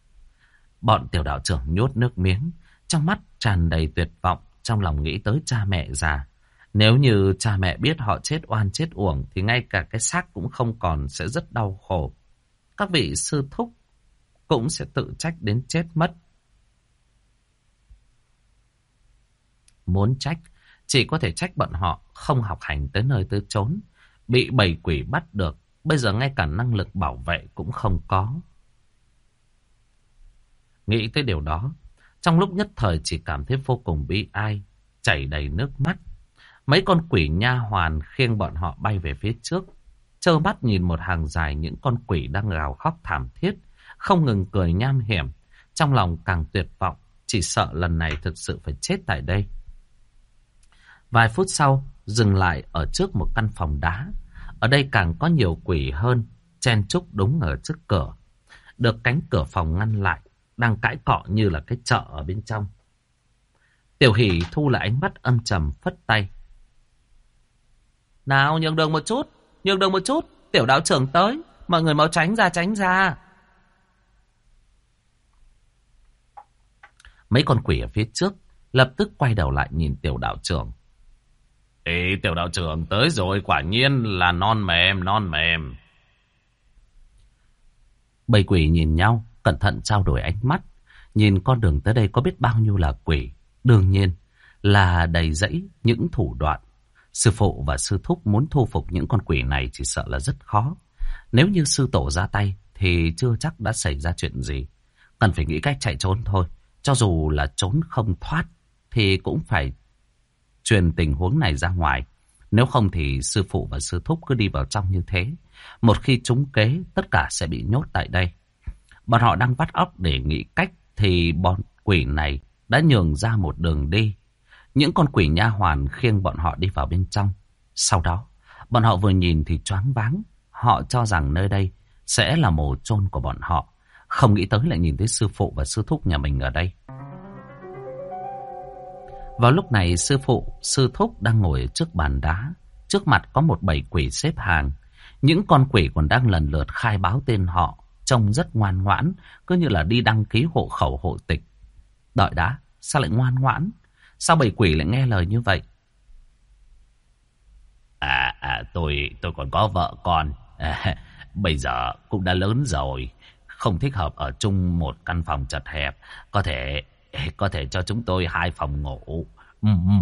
Bọn tiểu đạo trưởng nhốt nước miếng. Trong mắt tràn đầy tuyệt vọng trong lòng nghĩ tới cha mẹ già. Nếu như cha mẹ biết họ chết oan chết uổng thì ngay cả cái xác cũng không còn sẽ rất đau khổ. Các vị sư thúc cũng sẽ tự trách đến chết mất. Muốn trách, chỉ có thể trách bọn họ không học hành tới nơi tới chốn, bị bầy quỷ bắt được, bây giờ ngay cả năng lực bảo vệ cũng không có. Nghĩ tới điều đó, trong lúc nhất thời chỉ cảm thấy vô cùng bi ai, chảy đầy nước mắt. Mấy con quỷ nha hoàn khiêng bọn họ bay về phía trước. Trơ mắt nhìn một hàng dài những con quỷ đang gào khóc thảm thiết, không ngừng cười nham hiểm. Trong lòng càng tuyệt vọng, chỉ sợ lần này thực sự phải chết tại đây. Vài phút sau, dừng lại ở trước một căn phòng đá. Ở đây càng có nhiều quỷ hơn, chen chúc đúng ở trước cửa. Được cánh cửa phòng ngăn lại, đang cãi cọ như là cái chợ ở bên trong. Tiểu hỷ thu lại ánh mắt âm trầm phất tay. Nào nhường đường một chút, nhường đường một chút, tiểu đạo trưởng tới, mọi người mau tránh ra tránh ra. Mấy con quỷ ở phía trước lập tức quay đầu lại nhìn tiểu đạo trưởng. Ê, tiểu đạo trưởng tới rồi, quả nhiên là non mềm, non mềm. Bầy quỷ nhìn nhau, cẩn thận trao đổi ánh mắt. Nhìn con đường tới đây có biết bao nhiêu là quỷ. Đương nhiên là đầy rẫy những thủ đoạn. Sư phụ và sư thúc muốn thu phục những con quỷ này chỉ sợ là rất khó. Nếu như sư tổ ra tay thì chưa chắc đã xảy ra chuyện gì. Cần phải nghĩ cách chạy trốn thôi. Cho dù là trốn không thoát thì cũng phải truyền tình huống này ra ngoài. Nếu không thì sư phụ và sư thúc cứ đi vào trong như thế. Một khi trúng kế, tất cả sẽ bị nhốt tại đây. Bọn họ đang bắt óc để nghĩ cách thì bọn quỷ này đã nhường ra một đường đi. Những con quỷ nha hoàn khiêng bọn họ đi vào bên trong. Sau đó, bọn họ vừa nhìn thì choáng váng. Họ cho rằng nơi đây sẽ là mồ chôn của bọn họ. Không nghĩ tới lại nhìn thấy sư phụ và sư thúc nhà mình ở đây. Vào lúc này sư phụ, sư thúc đang ngồi trước bàn đá. Trước mặt có một bầy quỷ xếp hàng. Những con quỷ còn đang lần lượt khai báo tên họ trông rất ngoan ngoãn, cứ như là đi đăng ký hộ khẩu hộ tịch. Đợi đã, sao lại ngoan ngoãn? Sao bầy quỷ lại nghe lời như vậy? À, à tôi tôi còn có vợ con. À, bây giờ cũng đã lớn rồi, không thích hợp ở chung một căn phòng chật hẹp. Có thể có thể cho chúng tôi hai phòng ngủ,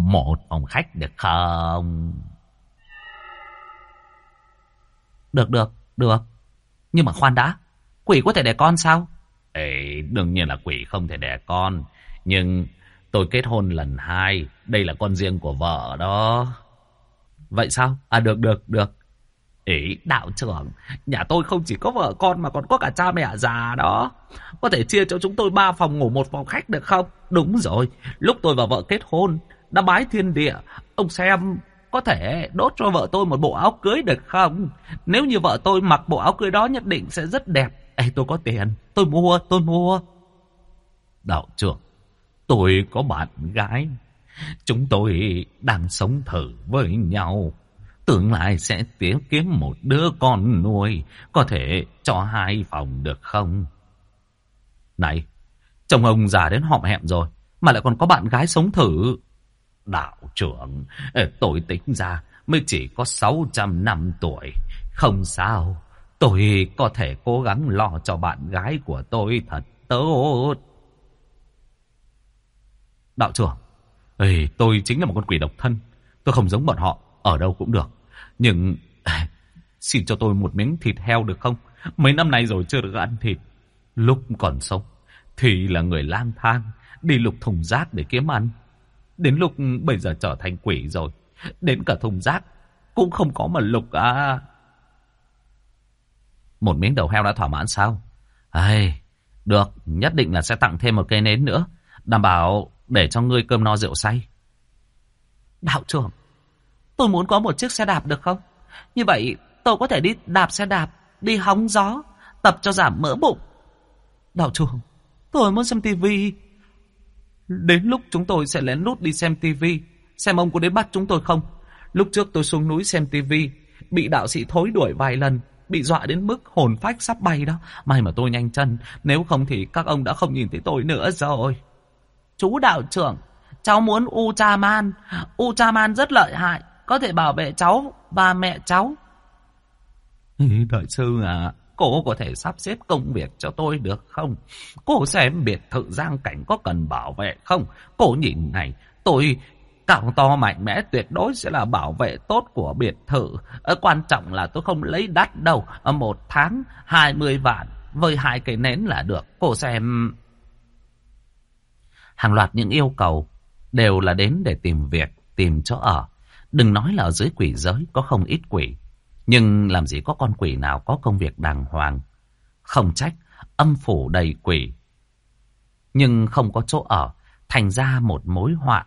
một phòng khách được không? Được được, được. Nhưng mà khoan đã, Quỷ có thể đẻ con sao? Ê, đương nhiên là quỷ không thể đẻ con. Nhưng tôi kết hôn lần hai. Đây là con riêng của vợ đó. Vậy sao? À được, được, được. Ý, đạo trưởng, nhà tôi không chỉ có vợ con mà còn có cả cha mẹ già đó. Có thể chia cho chúng tôi ba phòng ngủ một phòng khách được không? Đúng rồi, lúc tôi và vợ kết hôn, đã bái thiên địa. Ông xem có thể đốt cho vợ tôi một bộ áo cưới được không? Nếu như vợ tôi mặc bộ áo cưới đó nhất định sẽ rất đẹp. Ê, tôi có tiền, tôi mua, tôi mua. Đạo trưởng, tôi có bạn gái. Chúng tôi đang sống thử với nhau. Tương lai sẽ tiếp kiếm một đứa con nuôi. Có thể cho hai phòng được không? Này, chồng ông già đến họm hẹm rồi. Mà lại còn có bạn gái sống thử. Đạo trưởng, tôi tính ra mới chỉ có 600 năm tuổi. Không sao, Tôi có thể cố gắng lo cho bạn gái của tôi thật tốt. Đạo trưởng, ê, tôi chính là một con quỷ độc thân. Tôi không giống bọn họ, ở đâu cũng được. Nhưng xin cho tôi một miếng thịt heo được không? Mấy năm nay rồi chưa được ăn thịt. Lúc còn sống thì là người lang thang, đi lục thùng rác để kiếm ăn. Đến lúc bây giờ trở thành quỷ rồi, đến cả thùng rác cũng không có mà lục à. Một miếng đầu heo đã thỏa mãn sao? Ai, Được, nhất định là sẽ tặng thêm một cây nến nữa. Đảm bảo để cho ngươi cơm no rượu say. Đạo trưởng, tôi muốn có một chiếc xe đạp được không? Như vậy tôi có thể đi đạp xe đạp, đi hóng gió, tập cho giảm mỡ bụng. Đạo trưởng, tôi muốn xem tivi. Đến lúc chúng tôi sẽ lén lút đi xem tivi, xem ông có đến bắt chúng tôi không. Lúc trước tôi xuống núi xem tivi, bị đạo sĩ thối đuổi vài lần, bị dọa đến mức hồn phách sắp bay đó. May mà tôi nhanh chân, nếu không thì các ông đã không nhìn thấy tôi nữa rồi. Chú đạo trưởng, cháu muốn Uchaman. Uchaman rất lợi hại, có thể bảo vệ cháu và mẹ cháu. Đại sư à, cô có thể sắp xếp công việc cho tôi được không? Cô xem biệt thự giang cảnh có cần bảo vệ không? Cô nhìn này, tôi càng to mạnh mẽ tuyệt đối sẽ là bảo vệ tốt của biệt thự. Ở quan trọng là tôi không lấy đắt đâu. Ở một tháng 20 vạn với hai cây nến là được. Cô xem... Hàng loạt những yêu cầu đều là đến để tìm việc, tìm chỗ ở. Đừng nói là ở dưới quỷ giới có không ít quỷ. Nhưng làm gì có con quỷ nào có công việc đàng hoàng. Không trách, âm phủ đầy quỷ. Nhưng không có chỗ ở, thành ra một mối họa.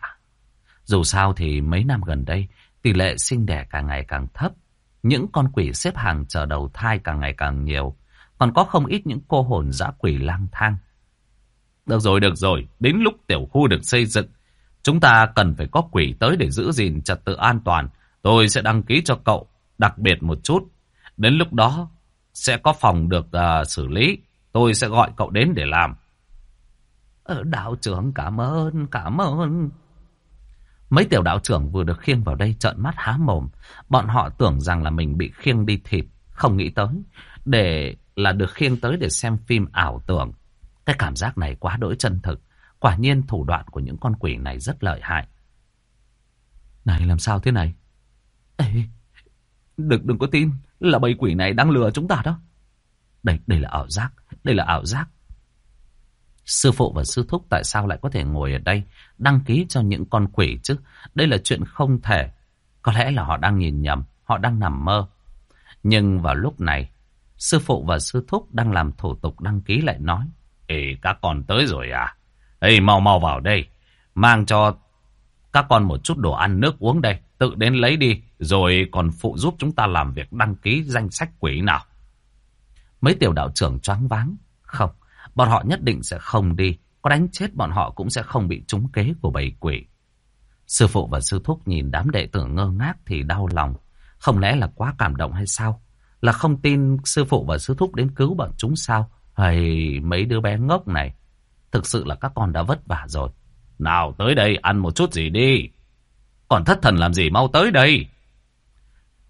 Dù sao thì mấy năm gần đây, tỷ lệ sinh đẻ càng ngày càng thấp. Những con quỷ xếp hàng chờ đầu thai càng ngày càng nhiều. Còn có không ít những cô hồn dã quỷ lang thang. Được rồi, được rồi. Đến lúc tiểu khu được xây dựng, chúng ta cần phải có quỷ tới để giữ gìn trật tự an toàn. Tôi sẽ đăng ký cho cậu đặc biệt một chút. Đến lúc đó sẽ có phòng được uh, xử lý. Tôi sẽ gọi cậu đến để làm. Ở đạo trưởng cảm ơn, cảm ơn. Mấy tiểu đạo trưởng vừa được khiêng vào đây trợn mắt há mồm. Bọn họ tưởng rằng là mình bị khiêng đi thịt. Không nghĩ tới. Để là được khiêng tới để xem phim ảo tưởng. Cái cảm giác này quá đỗi chân thực. Quả nhiên thủ đoạn của những con quỷ này rất lợi hại. Này làm sao thế này? Ê, đừng, đừng có tin là bầy quỷ này đang lừa chúng ta đó. Đây, đây là ảo giác. Đây là ảo giác. Sư phụ và sư thúc tại sao lại có thể ngồi ở đây đăng ký cho những con quỷ chứ? Đây là chuyện không thể. Có lẽ là họ đang nhìn nhầm, họ đang nằm mơ. Nhưng vào lúc này, sư phụ và sư thúc đang làm thủ tục đăng ký lại nói. Ê, các con tới rồi à? Ê, mau mau vào đây. Mang cho các con một chút đồ ăn nước uống đây. Tự đến lấy đi. Rồi còn phụ giúp chúng ta làm việc đăng ký danh sách quỷ nào. Mấy tiểu đạo trưởng choáng váng. Không, bọn họ nhất định sẽ không đi. Có đánh chết bọn họ cũng sẽ không bị trúng kế của bầy quỷ. Sư phụ và sư thúc nhìn đám đệ tử ngơ ngác thì đau lòng. Không lẽ là quá cảm động hay sao? Là không tin sư phụ và sư thúc đến cứu bọn chúng sao? Hay mấy đứa bé ngốc này. Thực sự là các con đã vất vả rồi. Nào, tới đây, ăn một chút gì đi. Còn thất thần làm gì mau tới đây.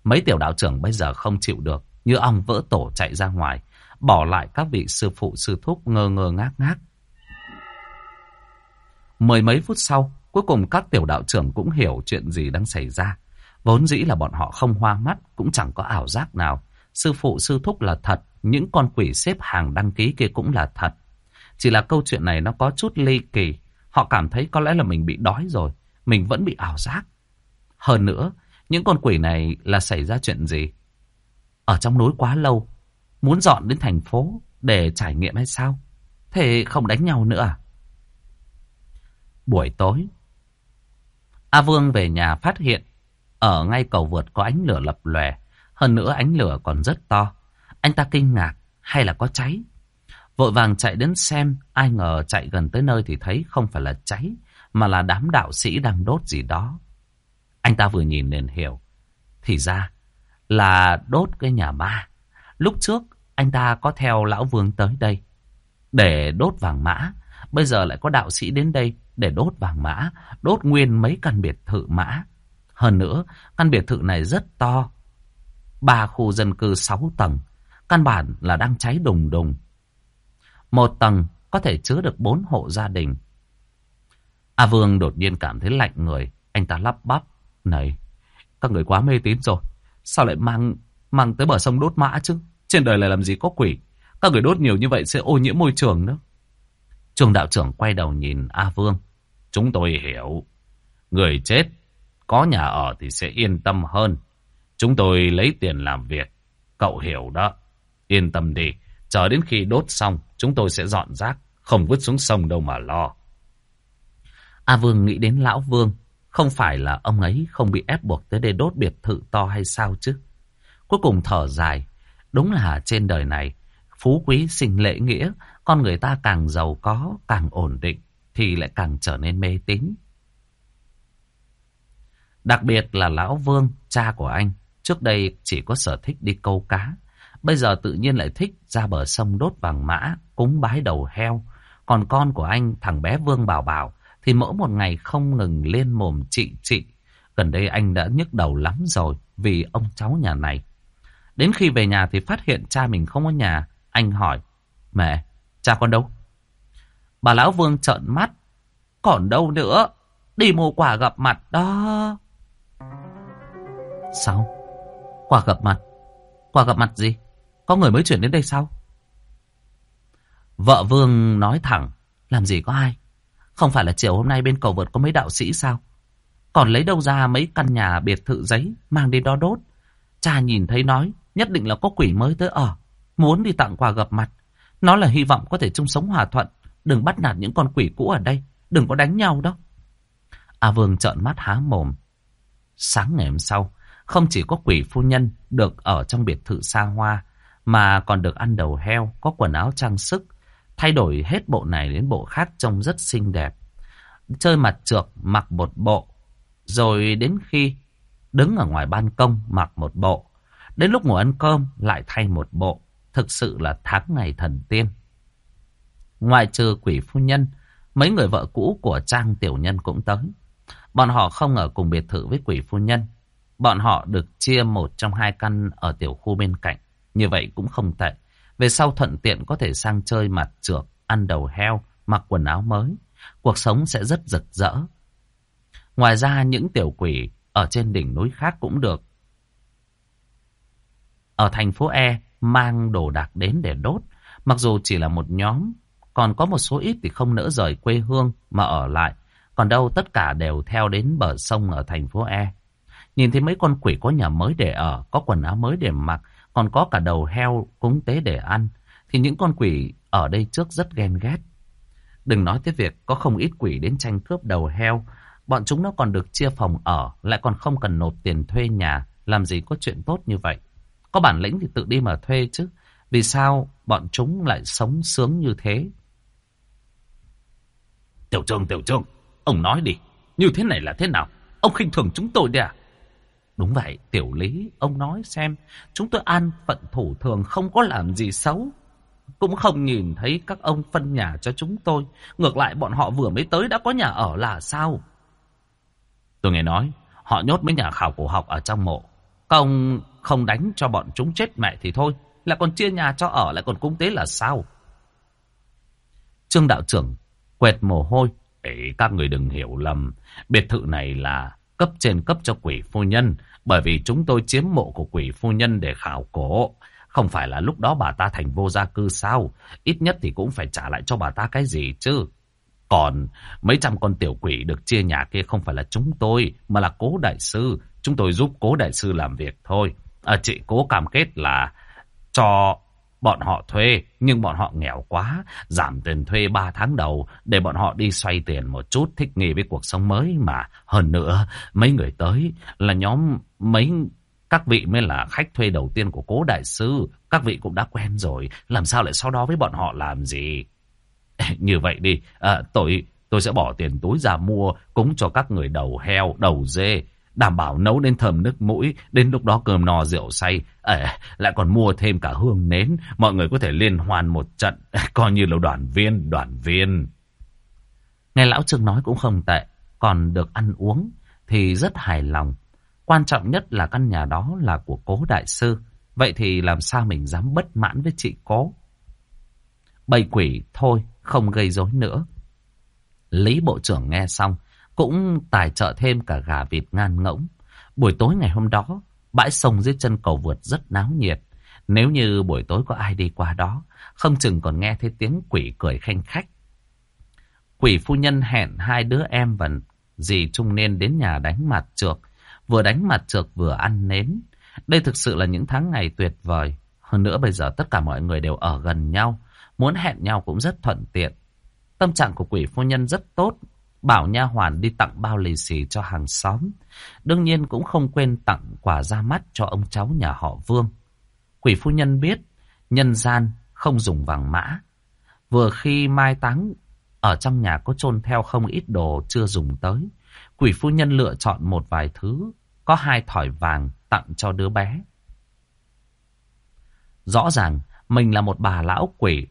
Mấy tiểu đạo trưởng bây giờ không chịu được. Như ong vỡ tổ chạy ra ngoài. Bỏ lại các vị sư phụ sư thúc ngơ ngơ ngác ngác. Mười mấy phút sau, cuối cùng các tiểu đạo trưởng cũng hiểu chuyện gì đang xảy ra. Vốn dĩ là bọn họ không hoa mắt, cũng chẳng có ảo giác nào. Sư phụ sư thúc là thật, những con quỷ xếp hàng đăng ký kia cũng là thật. Chỉ là câu chuyện này nó có chút ly kỳ. Họ cảm thấy có lẽ là mình bị đói rồi, mình vẫn bị ảo giác. Hơn nữa, những con quỷ này là xảy ra chuyện gì? Ở trong núi quá lâu, muốn dọn đến thành phố để trải nghiệm hay sao? Thế không đánh nhau nữa à? Buổi tối, A Vương về nhà phát hiện ở ngay cầu vượt có ánh lửa lập lòe. Hơn nữa ánh lửa còn rất to. Anh ta kinh ngạc hay là có cháy? Vội vàng chạy đến xem, ai ngờ chạy gần tới nơi thì thấy không phải là cháy, mà là đám đạo sĩ đang đốt gì đó. Anh ta vừa nhìn liền hiểu. Thì ra là đốt cái nhà ma. Lúc trước anh ta có theo lão vương tới đây để đốt vàng mã. Bây giờ lại có đạo sĩ đến đây để đốt vàng mã, đốt nguyên mấy căn biệt thự mã. Hơn nữa, căn biệt thự này rất to. Ba khu dân cư sáu tầng, căn bản là đang cháy đùng đùng. Một tầng có thể chứa được bốn hộ gia đình. A Vương đột nhiên cảm thấy lạnh người, anh ta lắp bắp. Này, các người quá mê tín rồi. Sao lại mang mang tới bờ sông đốt mã chứ? Trên đời này làm gì có quỷ. Các người đốt nhiều như vậy sẽ ô nhiễm môi trường nữa. Trường đạo trưởng quay đầu nhìn A Vương. Chúng tôi hiểu. Người chết, có nhà ở thì sẽ yên tâm hơn. Chúng tôi lấy tiền làm việc. Cậu hiểu đó. Yên tâm đi. Chờ đến khi đốt xong, chúng tôi sẽ dọn rác, không vứt xuống sông đâu mà lo. A Vương nghĩ đến Lão Vương, không phải là ông ấy không bị ép buộc tới đây đốt biệt thự to hay sao chứ? Cuối cùng thở dài, đúng là trên đời này, phú quý sinh lễ nghĩa, con người ta càng giàu có, càng ổn định, thì lại càng trở nên mê tín. Đặc biệt là Lão Vương, cha của anh, trước đây chỉ có sở thích đi câu cá. Bây giờ tự nhiên lại thích ra bờ sông đốt vàng mã, cúng bái đầu heo. Còn con của anh, thằng bé Vương Bảo Bảo, thì mỗi một ngày không ngừng lên mồm chị chị. Gần đây anh đã nhức đầu lắm rồi vì ông cháu nhà này. Đến khi về nhà thì phát hiện cha mình không có nhà. Anh hỏi, mẹ, cha con đâu? Bà Lão Vương trợn mắt, còn đâu nữa, đi mua quả gặp mặt đó. Sao? Quả gặp mặt? Quả gặp mặt gì? Có người mới chuyển đến đây sao? Vợ Vương nói thẳng, làm gì có ai? Không phải là chiều hôm nay bên cầu vượt có mấy đạo sĩ sao? Còn lấy đâu ra mấy căn nhà biệt thự giấy mang đi đó đốt? Cha nhìn thấy nói, nhất định là có quỷ mới tới ở. Muốn đi tặng quà gặp mặt. Nó là hy vọng có thể chung sống hòa thuận. Đừng bắt nạt những con quỷ cũ ở đây. Đừng có đánh nhau đó. A Vương trợn mắt há mồm. Sáng ngày hôm sau, không chỉ có quỷ phu nhân được ở trong biệt thự xa hoa, mà còn được ăn đầu heo, có quần áo trang sức, thay đổi hết bộ này đến bộ khác trông rất xinh đẹp. Chơi mặt trược mặc một bộ, rồi đến khi đứng ở ngoài ban công mặc một bộ, đến lúc ngồi ăn cơm lại thay một bộ, thực sự là tháng ngày thần tiên. Ngoài trừ quỷ phu nhân, mấy người vợ cũ của Trang Tiểu Nhân cũng tới. Bọn họ không ở cùng biệt thự với quỷ phu nhân. Bọn họ được chia một trong hai căn ở tiểu khu bên cạnh. Như vậy cũng không tệ. Về sau thuận tiện có thể sang chơi mặt trượt, ăn đầu heo, mặc quần áo mới. Cuộc sống sẽ rất rực rỡ. Ngoài ra những tiểu quỷ ở trên đỉnh núi khác cũng được. Ở thành phố E mang đồ đạc đến để đốt. Mặc dù chỉ là một nhóm, còn có một số ít thì không nỡ rời quê hương mà ở lại. Còn đâu tất cả đều theo đến bờ sông ở thành phố E. Nhìn thấy mấy con quỷ có nhà mới để ở, có quần áo mới để mặc, còn có cả đầu heo cúng tế để ăn, thì những con quỷ ở đây trước rất ghen ghét. Đừng nói tới việc có không ít quỷ đến tranh cướp đầu heo, bọn chúng nó còn được chia phòng ở, lại còn không cần nộp tiền thuê nhà, làm gì có chuyện tốt như vậy. Có bản lĩnh thì tự đi mà thuê chứ, vì sao bọn chúng lại sống sướng như thế? Tiểu Trương, Tiểu Trương, ông nói đi, như thế này là thế nào? Ông khinh thường chúng tôi đấy à? Đúng vậy, tiểu lý, ông nói xem, chúng tôi an phận thủ thường không có làm gì xấu. Cũng không nhìn thấy các ông phân nhà cho chúng tôi. Ngược lại bọn họ vừa mới tới đã có nhà ở là sao? Tôi nghe nói, họ nhốt mấy nhà khảo cổ học ở trong mộ. Công không đánh cho bọn chúng chết mẹ thì thôi. Lại còn chia nhà cho ở, lại còn cúng tế là sao? Trương đạo trưởng quẹt mồ hôi. để các người đừng hiểu lầm. Biệt thự này là cấp trên cấp cho quỷ phu nhân, bởi vì chúng tôi chiếm mộ của quỷ phu nhân để khảo cổ. Không phải là lúc đó bà ta thành vô gia cư sao, ít nhất thì cũng phải trả lại cho bà ta cái gì chứ. Còn mấy trăm con tiểu quỷ được chia nhà kia không phải là chúng tôi, mà là cố đại sư. Chúng tôi giúp cố đại sư làm việc thôi. À, chị cố cam kết là cho Bọn họ thuê, nhưng bọn họ nghèo quá, giảm tiền thuê 3 tháng đầu để bọn họ đi xoay tiền một chút thích nghi với cuộc sống mới mà. Hơn nữa, mấy người tới là nhóm mấy các vị mới là khách thuê đầu tiên của cố đại sư. Các vị cũng đã quen rồi, làm sao lại sau đó với bọn họ làm gì? Như vậy đi, à, tôi tôi sẽ bỏ tiền túi ra mua cúng cho các người đầu heo, đầu dê, Đảm bảo nấu đến thơm nước mũi, đến lúc đó cơm no rượu say, à, lại còn mua thêm cả hương nến, mọi người có thể liên hoan một trận, coi như là đoàn viên, đoàn viên. Nghe Lão Trương nói cũng không tệ, còn được ăn uống thì rất hài lòng. Quan trọng nhất là căn nhà đó là của cố đại sư, vậy thì làm sao mình dám bất mãn với chị cố? Bầy quỷ thôi, không gây rối nữa. Lý Bộ trưởng nghe xong, cũng tài trợ thêm cả gà vịt ngan ngỗng. Buổi tối ngày hôm đó, bãi sông dưới chân cầu vượt rất náo nhiệt. Nếu như buổi tối có ai đi qua đó, không chừng còn nghe thấy tiếng quỷ cười khanh khách. Quỷ phu nhân hẹn hai đứa em và dì trung niên đến nhà đánh mặt trược vừa đánh mặt trược vừa ăn nến. Đây thực sự là những tháng ngày tuyệt vời. Hơn nữa bây giờ tất cả mọi người đều ở gần nhau. Muốn hẹn nhau cũng rất thuận tiện. Tâm trạng của quỷ phu nhân rất tốt. Bảo nha hoàn đi tặng bao lì xì cho hàng xóm. Đương nhiên cũng không quên tặng quà ra mắt cho ông cháu nhà họ Vương. Quỷ phu nhân biết nhân gian không dùng vàng mã. Vừa khi mai táng ở trong nhà có chôn theo không ít đồ chưa dùng tới. Quỷ phu nhân lựa chọn một vài thứ, có hai thỏi vàng tặng cho đứa bé. Rõ ràng mình là một bà lão quỷ,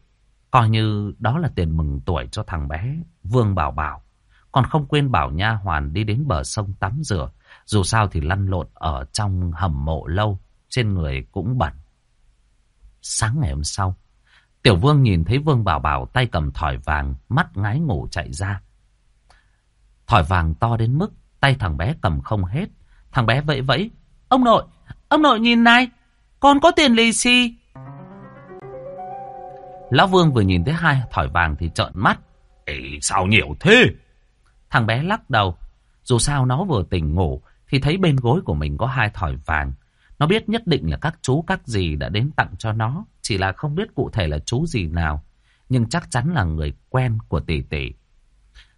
coi như đó là tiền mừng tuổi cho thằng bé Vương Bảo Bảo. Còn không quên bảo nha hoàn đi đến bờ sông tắm rửa, dù sao thì lăn lộn ở trong hầm mộ lâu, trên người cũng bẩn. Sáng ngày hôm sau, Tiểu Vương nhìn thấy Vương Bảo Bảo tay cầm thỏi vàng, mắt ngái ngủ chạy ra. Thỏi vàng to đến mức tay thằng bé cầm không hết. Thằng bé vẫy vẫy. Ông nội, ông nội nhìn này, con có tiền lì xì. Lão Vương vừa nhìn thấy hai thỏi vàng thì trợn mắt. Ê, sao nhiều thế? Thằng bé lắc đầu. Dù sao nó vừa tỉnh ngủ thì thấy bên gối của mình có hai thỏi vàng. Nó biết nhất định là các chú các gì đã đến tặng cho nó. Chỉ là không biết cụ thể là chú gì nào. Nhưng chắc chắn là người quen của tỷ tỷ.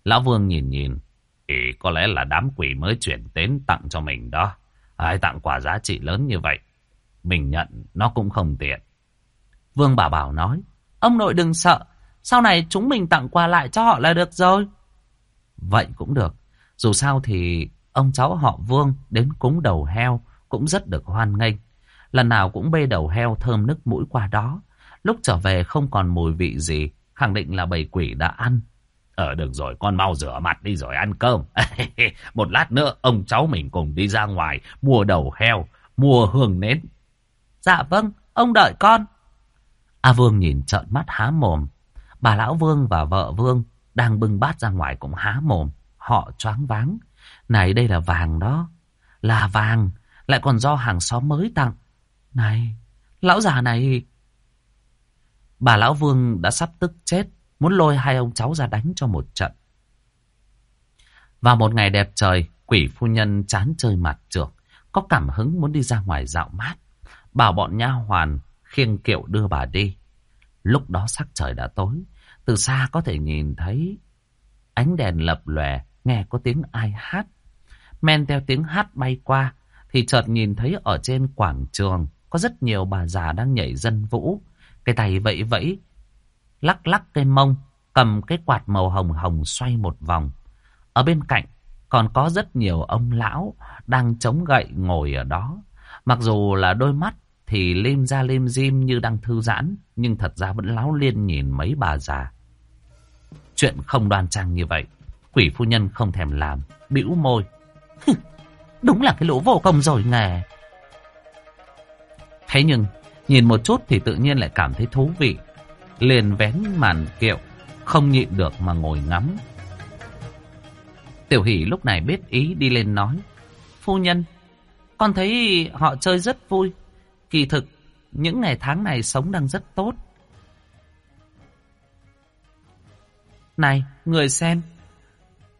Lão Vương nhìn nhìn. Ý, có lẽ là đám quỷ mới chuyển đến tặng cho mình đó. Ai tặng quà giá trị lớn như vậy. Mình nhận nó cũng không tiện. Vương Bảo Bảo nói. Ông nội đừng sợ. Sau này chúng mình tặng quà lại cho họ là được rồi. Vậy cũng được. Dù sao thì ông cháu họ Vương đến cúng đầu heo cũng rất được hoan nghênh. Lần nào cũng bê đầu heo thơm nức mũi qua đó. Lúc trở về không còn mùi vị gì, khẳng định là bầy quỷ đã ăn. Ờ được rồi, con mau rửa mặt đi rồi ăn cơm. Một lát nữa ông cháu mình cùng đi ra ngoài mua đầu heo, mua hương nến. Dạ vâng, ông đợi con. A Vương nhìn trợn mắt há mồm. Bà Lão Vương và vợ Vương đang bưng bát ra ngoài cũng há mồm. Họ choáng váng. Này đây là vàng đó. Là vàng. Lại còn do hàng xóm mới tặng. Này, lão già này... Bà Lão Vương đã sắp tức chết. Muốn lôi hai ông cháu ra đánh cho một trận. Vào một ngày đẹp trời, quỷ phu nhân chán chơi mặt trược, Có cảm hứng muốn đi ra ngoài dạo mát. Bảo bọn nha hoàn khiêng kiệu đưa bà đi. Lúc đó sắc trời đã tối. Từ xa có thể nhìn thấy ánh đèn lập lòe, nghe có tiếng ai hát. Men theo tiếng hát bay qua, thì chợt nhìn thấy ở trên quảng trường có rất nhiều bà già đang nhảy dân vũ. Cái tay vẫy vẫy, lắc lắc cây mông, cầm cái quạt màu hồng hồng xoay một vòng. Ở bên cạnh còn có rất nhiều ông lão đang chống gậy ngồi ở đó. Mặc dù là đôi mắt thì lim ra lim dim như đang thư giãn, nhưng thật ra vẫn láo liên nhìn mấy bà già. Chuyện không đoan trang như vậy, quỷ phu nhân không thèm làm, bĩu môi. Đúng là cái lỗ vô công rồi nghề. Thế nhưng, nhìn một chút thì tự nhiên lại cảm thấy thú vị. Liền vén màn kiệu, không nhịn được mà ngồi ngắm. Tiểu hỷ lúc này biết ý đi lên nói. Phu nhân, con thấy họ chơi rất vui. Kỳ thực, những ngày tháng này sống đang rất tốt. Này, người xem.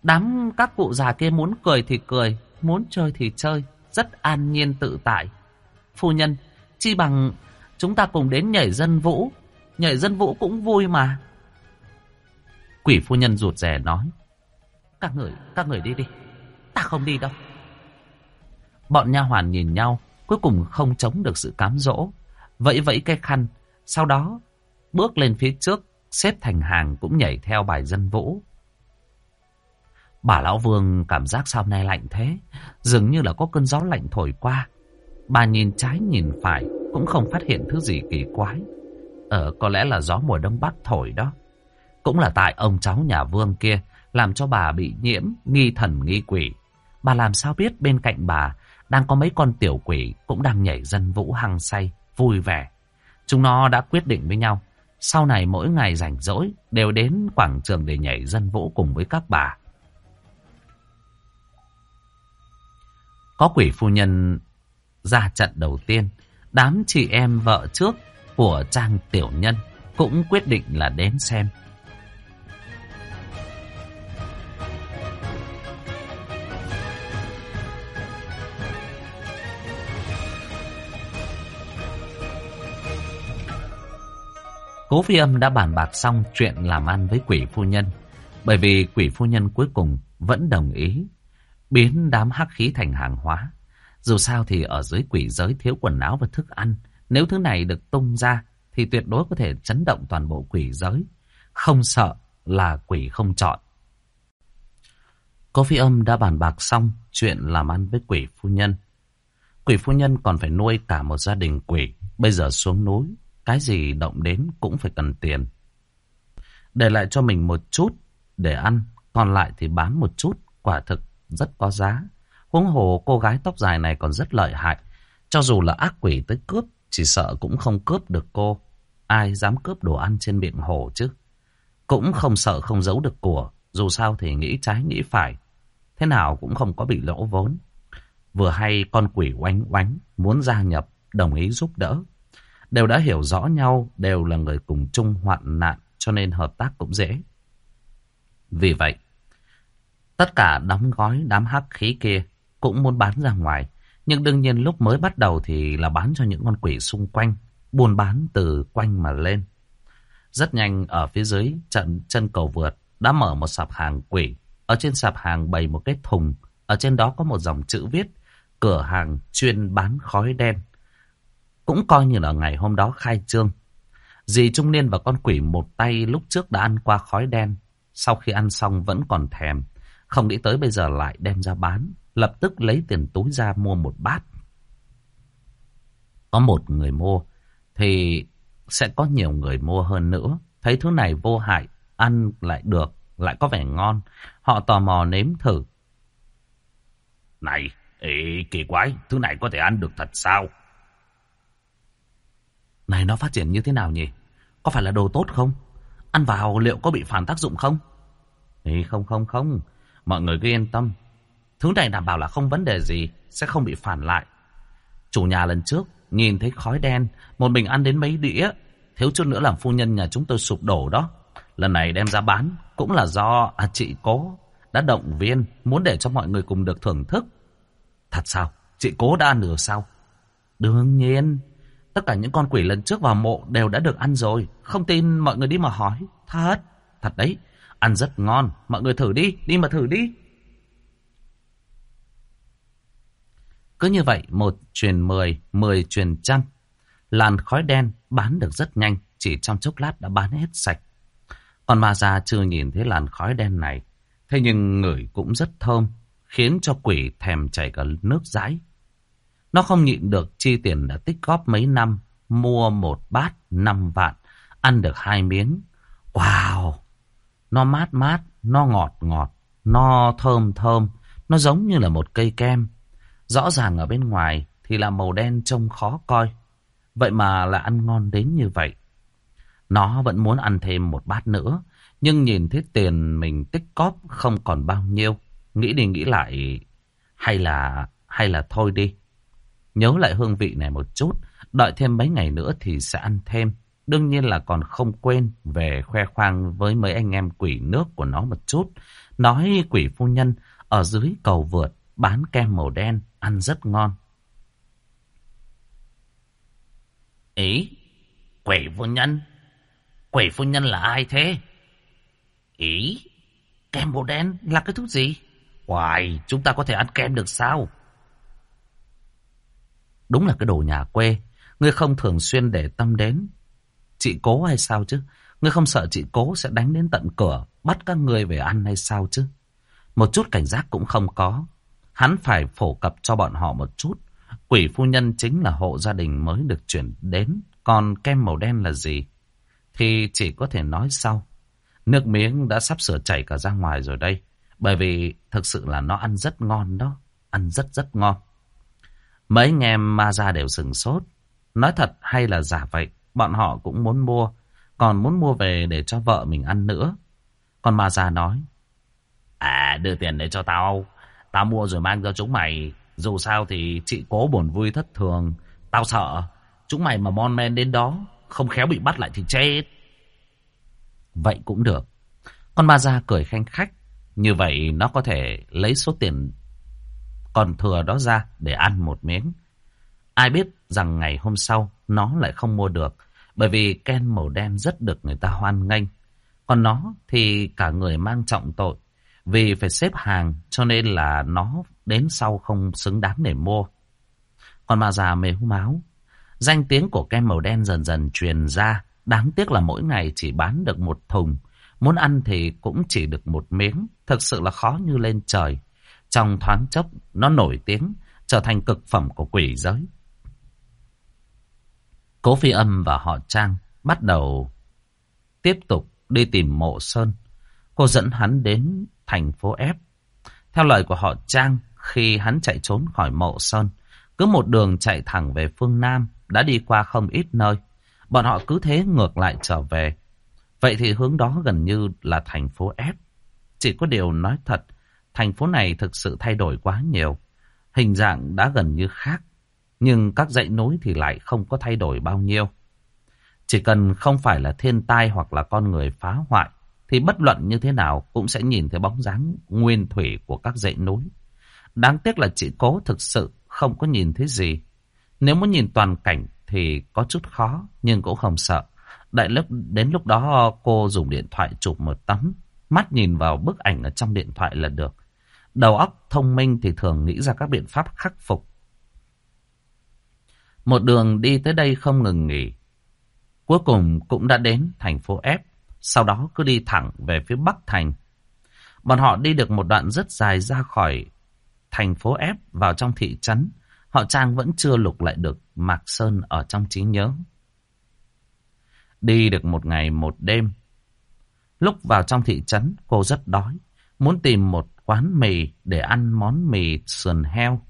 Đám các cụ già kia muốn cười thì cười, muốn chơi thì chơi, rất an nhiên tự tại. Phu nhân, chi bằng chúng ta cùng đến nhảy dân vũ. Nhảy dân vũ cũng vui mà. Quỷ phu nhân rụt rè nói. Các người, các người đi đi. Ta không đi đâu. Bọn nha hoàn nhìn nhau, cuối cùng không chống được sự cám dỗ. Vẫy vẫy cái khăn, sau đó bước lên phía trước, xếp thành hàng cũng nhảy theo bài dân vũ. Bà Lão Vương cảm giác sao nay lạnh thế, dường như là có cơn gió lạnh thổi qua. Bà nhìn trái nhìn phải, cũng không phát hiện thứ gì kỳ quái. Ờ, có lẽ là gió mùa đông bắc thổi đó. Cũng là tại ông cháu nhà Vương kia, làm cho bà bị nhiễm, nghi thần nghi quỷ. Bà làm sao biết bên cạnh bà đang có mấy con tiểu quỷ cũng đang nhảy dân vũ hăng say, vui vẻ. Chúng nó đã quyết định với nhau, sau này mỗi ngày rảnh rỗi đều đến quảng trường để nhảy dân vũ cùng với các bà. Có quỷ phu nhân ra trận đầu tiên, đám chị em vợ trước của Trang Tiểu Nhân cũng quyết định là đến xem. Cố phi âm đã bàn bạc xong chuyện làm ăn với quỷ phu nhân. Bởi vì quỷ phu nhân cuối cùng vẫn đồng ý biến đám hắc khí thành hàng hóa. Dù sao thì ở dưới quỷ giới thiếu quần áo và thức ăn. Nếu thứ này được tung ra thì tuyệt đối có thể chấn động toàn bộ quỷ giới. Không sợ là quỷ không chọn. Cố phi âm đã bàn bạc xong chuyện làm ăn với quỷ phu nhân. Quỷ phu nhân còn phải nuôi cả một gia đình quỷ. Bây giờ xuống núi, cái gì động đến cũng phải cần tiền. Để lại cho mình một chút để ăn, còn lại thì bán một chút, quả thực rất có giá. Huống hồ cô gái tóc dài này còn rất lợi hại. Cho dù là ác quỷ tới cướp, chỉ sợ cũng không cướp được cô. Ai dám cướp đồ ăn trên miệng hồ chứ? Cũng không sợ không giấu được của. Dù sao thì nghĩ trái nghĩ phải. Thế nào cũng không có bị lỗ vốn. Vừa hay con quỷ oánh oánh muốn gia nhập, đồng ý giúp đỡ. Đều đã hiểu rõ nhau, đều là người cùng chung hoạn nạn, cho nên hợp tác cũng dễ. Vì vậy, tất cả đóng gói đám hắc khí kia cũng muốn bán ra ngoài. Nhưng đương nhiên lúc mới bắt đầu thì là bán cho những con quỷ xung quanh, buôn bán từ quanh mà lên. Rất nhanh ở phía dưới trận chân cầu vượt đã mở một sạp hàng quỷ. Ở trên sạp hàng bày một cái thùng, ở trên đó có một dòng chữ viết cửa hàng chuyên bán khói đen. Cũng coi như là ngày hôm đó khai trương. Dì trung niên và con quỷ một tay lúc trước đã ăn qua khói đen. Sau khi ăn xong vẫn còn thèm. Không nghĩ tới bây giờ lại đem ra bán. Lập tức lấy tiền túi ra mua một bát. Có một người mua thì sẽ có nhiều người mua hơn nữa. Thấy thứ này vô hại, ăn lại được, lại có vẻ ngon. Họ tò mò nếm thử. Này, Ê, kỳ quái, thứ này có thể ăn được thật sao? Này nó phát triển như thế nào nhỉ? Có phải là đồ tốt không? Ăn vào liệu có bị phản tác dụng không? Ê, không không không, mọi người cứ yên tâm. Thứ này đảm bảo là không vấn đề gì, sẽ không bị phản lại. Chủ nhà lần trước, nhìn thấy khói đen, một mình ăn đến mấy đĩa, thiếu chút nữa làm phu nhân nhà chúng tôi sụp đổ đó. Lần này đem ra bán, cũng là do à, chị cố đã động viên, muốn để cho mọi người cùng được thưởng thức. Thật sao? Chị cố đã ăn được sao? Đương nhiên. Tất cả những con quỷ lần trước vào mộ đều đã được ăn rồi. Không tin mọi người đi mà hỏi. Thật. Thật đấy. Ăn rất ngon. Mọi người thử đi. Đi mà thử đi. Cứ như vậy, một truyền mười, mười truyền trăm. Làn khói đen bán được rất nhanh. Chỉ trong chốc lát đã bán hết sạch. Còn ma già chưa nhìn thấy làn khói đen này. Thế nhưng ngửi cũng rất thơm khiến cho quỷ thèm chảy cả nước dãi. Nó không nhịn được chi tiền đã tích góp mấy năm, mua một bát năm vạn, ăn được hai miếng. Wow! Nó mát mát, nó ngọt ngọt, nó thơm thơm, nó giống như là một cây kem. Rõ ràng ở bên ngoài thì là màu đen trông khó coi. Vậy mà là ăn ngon đến như vậy. Nó vẫn muốn ăn thêm một bát nữa, nhưng nhìn thấy tiền mình tích cóp không còn bao nhiêu. Nghĩ đi nghĩ lại, hay là, hay là thôi đi. Nhớ lại hương vị này một chút, đợi thêm mấy ngày nữa thì sẽ ăn thêm. Đương nhiên là còn không quên về khoe khoang với mấy anh em quỷ nước của nó một chút. Nói quỷ phu nhân ở dưới cầu vượt bán kem màu đen, ăn rất ngon. Ý, quỷ phu nhân? Quỷ phu nhân là ai thế? Ý, kem màu đen là cái thứ gì? Hoài, chúng ta có thể ăn kem được sao? Đúng là cái đồ nhà quê. Ngươi không thường xuyên để tâm đến. Chị cố hay sao chứ? Ngươi không sợ chị cố sẽ đánh đến tận cửa, bắt các ngươi về ăn hay sao chứ? Một chút cảnh giác cũng không có. Hắn phải phổ cập cho bọn họ một chút. Quỷ phu nhân chính là hộ gia đình mới được chuyển đến. Còn kem màu đen là gì? Thì chỉ có thể nói sau. Nước miếng đã sắp sửa chảy cả ra ngoài rồi đây. Bởi vì thực sự là nó ăn rất ngon đó. Ăn rất rất ngon. Mấy anh em ma ra đều sừng sốt. Nói thật hay là giả vậy, bọn họ cũng muốn mua. Còn muốn mua về để cho vợ mình ăn nữa. Còn ma ra nói. À, đưa tiền để cho tao. Tao mua rồi mang cho chúng mày. Dù sao thì chị cố buồn vui thất thường. Tao sợ. Chúng mày mà mon men đến đó. Không khéo bị bắt lại thì chết. Vậy cũng được. Con ma ra cười khanh khách. Như vậy nó có thể lấy số tiền còn thừa đó ra để ăn một miếng. Ai biết rằng ngày hôm sau nó lại không mua được. Bởi vì Ken màu đen rất được người ta hoan nghênh. Còn nó thì cả người mang trọng tội. Vì phải xếp hàng cho nên là nó đến sau không xứng đáng để mua. Còn bà già mềm máu. Danh tiếng của kem màu đen dần dần truyền ra. Đáng tiếc là mỗi ngày chỉ bán được một thùng. Muốn ăn thì cũng chỉ được một miếng. thật sự là khó như lên trời. Trong thoáng chốc nó nổi tiếng. Trở thành cực phẩm của quỷ giới. Cố phi âm và họ Trang bắt đầu tiếp tục đi tìm mộ Sơn. Cô dẫn hắn đến thành phố F. Theo lời của họ Trang, khi hắn chạy trốn khỏi mộ Sơn, cứ một đường chạy thẳng về phương Nam, đã đi qua không ít nơi. Bọn họ cứ thế ngược lại trở về. Vậy thì hướng đó gần như là thành phố F. Chỉ có điều nói thật, thành phố này thực sự thay đổi quá nhiều. Hình dạng đã gần như khác, nhưng các dãy núi thì lại không có thay đổi bao nhiêu. Chỉ cần không phải là thiên tai hoặc là con người phá hoại, thì bất luận như thế nào cũng sẽ nhìn thấy bóng dáng nguyên thủy của các dãy núi. Đáng tiếc là chị cố thực sự không có nhìn thấy gì. Nếu muốn nhìn toàn cảnh thì có chút khó, nhưng cũng không sợ. Đại lúc đến lúc đó cô dùng điện thoại chụp một tấm, mắt nhìn vào bức ảnh ở trong điện thoại là được. Đầu óc thông minh thì thường nghĩ ra các biện pháp khắc phục. Một đường đi tới đây không ngừng nghỉ. Cuối cùng cũng đã đến thành phố F, sau đó cứ đi thẳng về phía Bắc Thành. Bọn họ đi được một đoạn rất dài ra khỏi thành phố F vào trong thị trấn. Họ Trang vẫn chưa lục lại được Mạc Sơn ở trong trí nhớ. Đi được một ngày một đêm. Lúc vào trong thị trấn, cô rất đói. Muốn tìm một quán mì để ăn món mì sườn heo.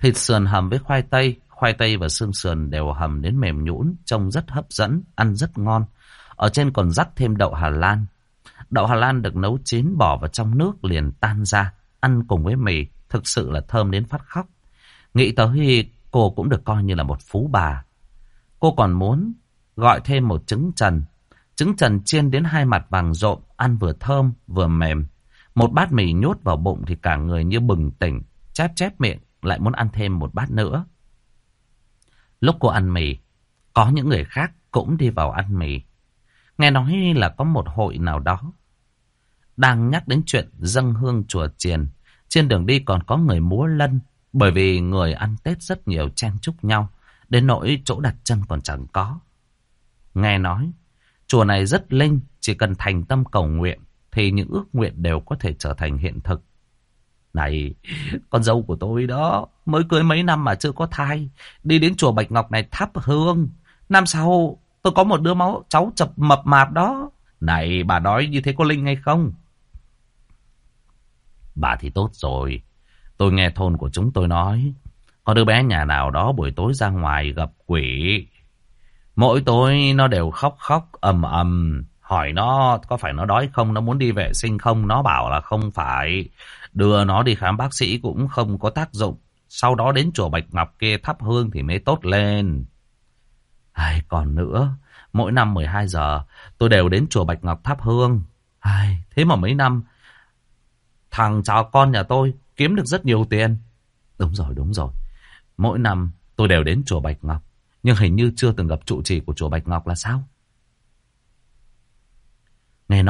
Thịt sườn hầm với khoai tây, khoai tây và xương sườn đều hầm đến mềm nhũn, trông rất hấp dẫn, ăn rất ngon. Ở trên còn rắc thêm đậu Hà Lan. Đậu Hà Lan được nấu chín bỏ vào trong nước liền tan ra, ăn cùng với mì, thực sự là thơm đến phát khóc. Nghĩ tới cô cũng được coi như là một phú bà. Cô còn muốn gọi thêm một trứng trần. Trứng trần chiên đến hai mặt vàng rộm, ăn vừa thơm vừa mềm. Một bát mì nhốt vào bụng thì cả người như bừng tỉnh, chép chép miệng, lại muốn ăn thêm một bát nữa. Lúc cô ăn mì, có những người khác cũng đi vào ăn mì. Nghe nói là có một hội nào đó đang nhắc đến chuyện dâng hương chùa chiền. Trên đường đi còn có người múa lân, bởi vì người ăn Tết rất nhiều chen chúc nhau, đến nỗi chỗ đặt chân còn chẳng có. Nghe nói, chùa này rất linh, chỉ cần thành tâm cầu nguyện, thì những ước nguyện đều có thể trở thành hiện thực. Này, con dâu của tôi đó, mới cưới mấy năm mà chưa có thai, đi đến chùa Bạch Ngọc này thắp hương. Năm sau, tôi có một đứa máu cháu chập mập mạp đó. Này, bà nói như thế có linh hay không? Bà thì tốt rồi. Tôi nghe thôn của chúng tôi nói, có đứa bé nhà nào đó buổi tối ra ngoài gặp quỷ. Mỗi tối nó đều khóc khóc ầm ầm. Hỏi nó có phải nó đói không, nó muốn đi vệ sinh không, nó bảo là không phải. Đưa nó đi khám bác sĩ cũng không có tác dụng. Sau đó đến chùa Bạch Ngọc kia thắp hương thì mới tốt lên. Ai, còn nữa, mỗi năm 12 giờ tôi đều đến chùa Bạch Ngọc thắp hương. Ai, thế mà mấy năm thằng cháu con nhà tôi kiếm được rất nhiều tiền. Đúng rồi, đúng rồi. Mỗi năm tôi đều đến chùa Bạch Ngọc. Nhưng hình như chưa từng gặp trụ trì của chùa Bạch Ngọc là sao?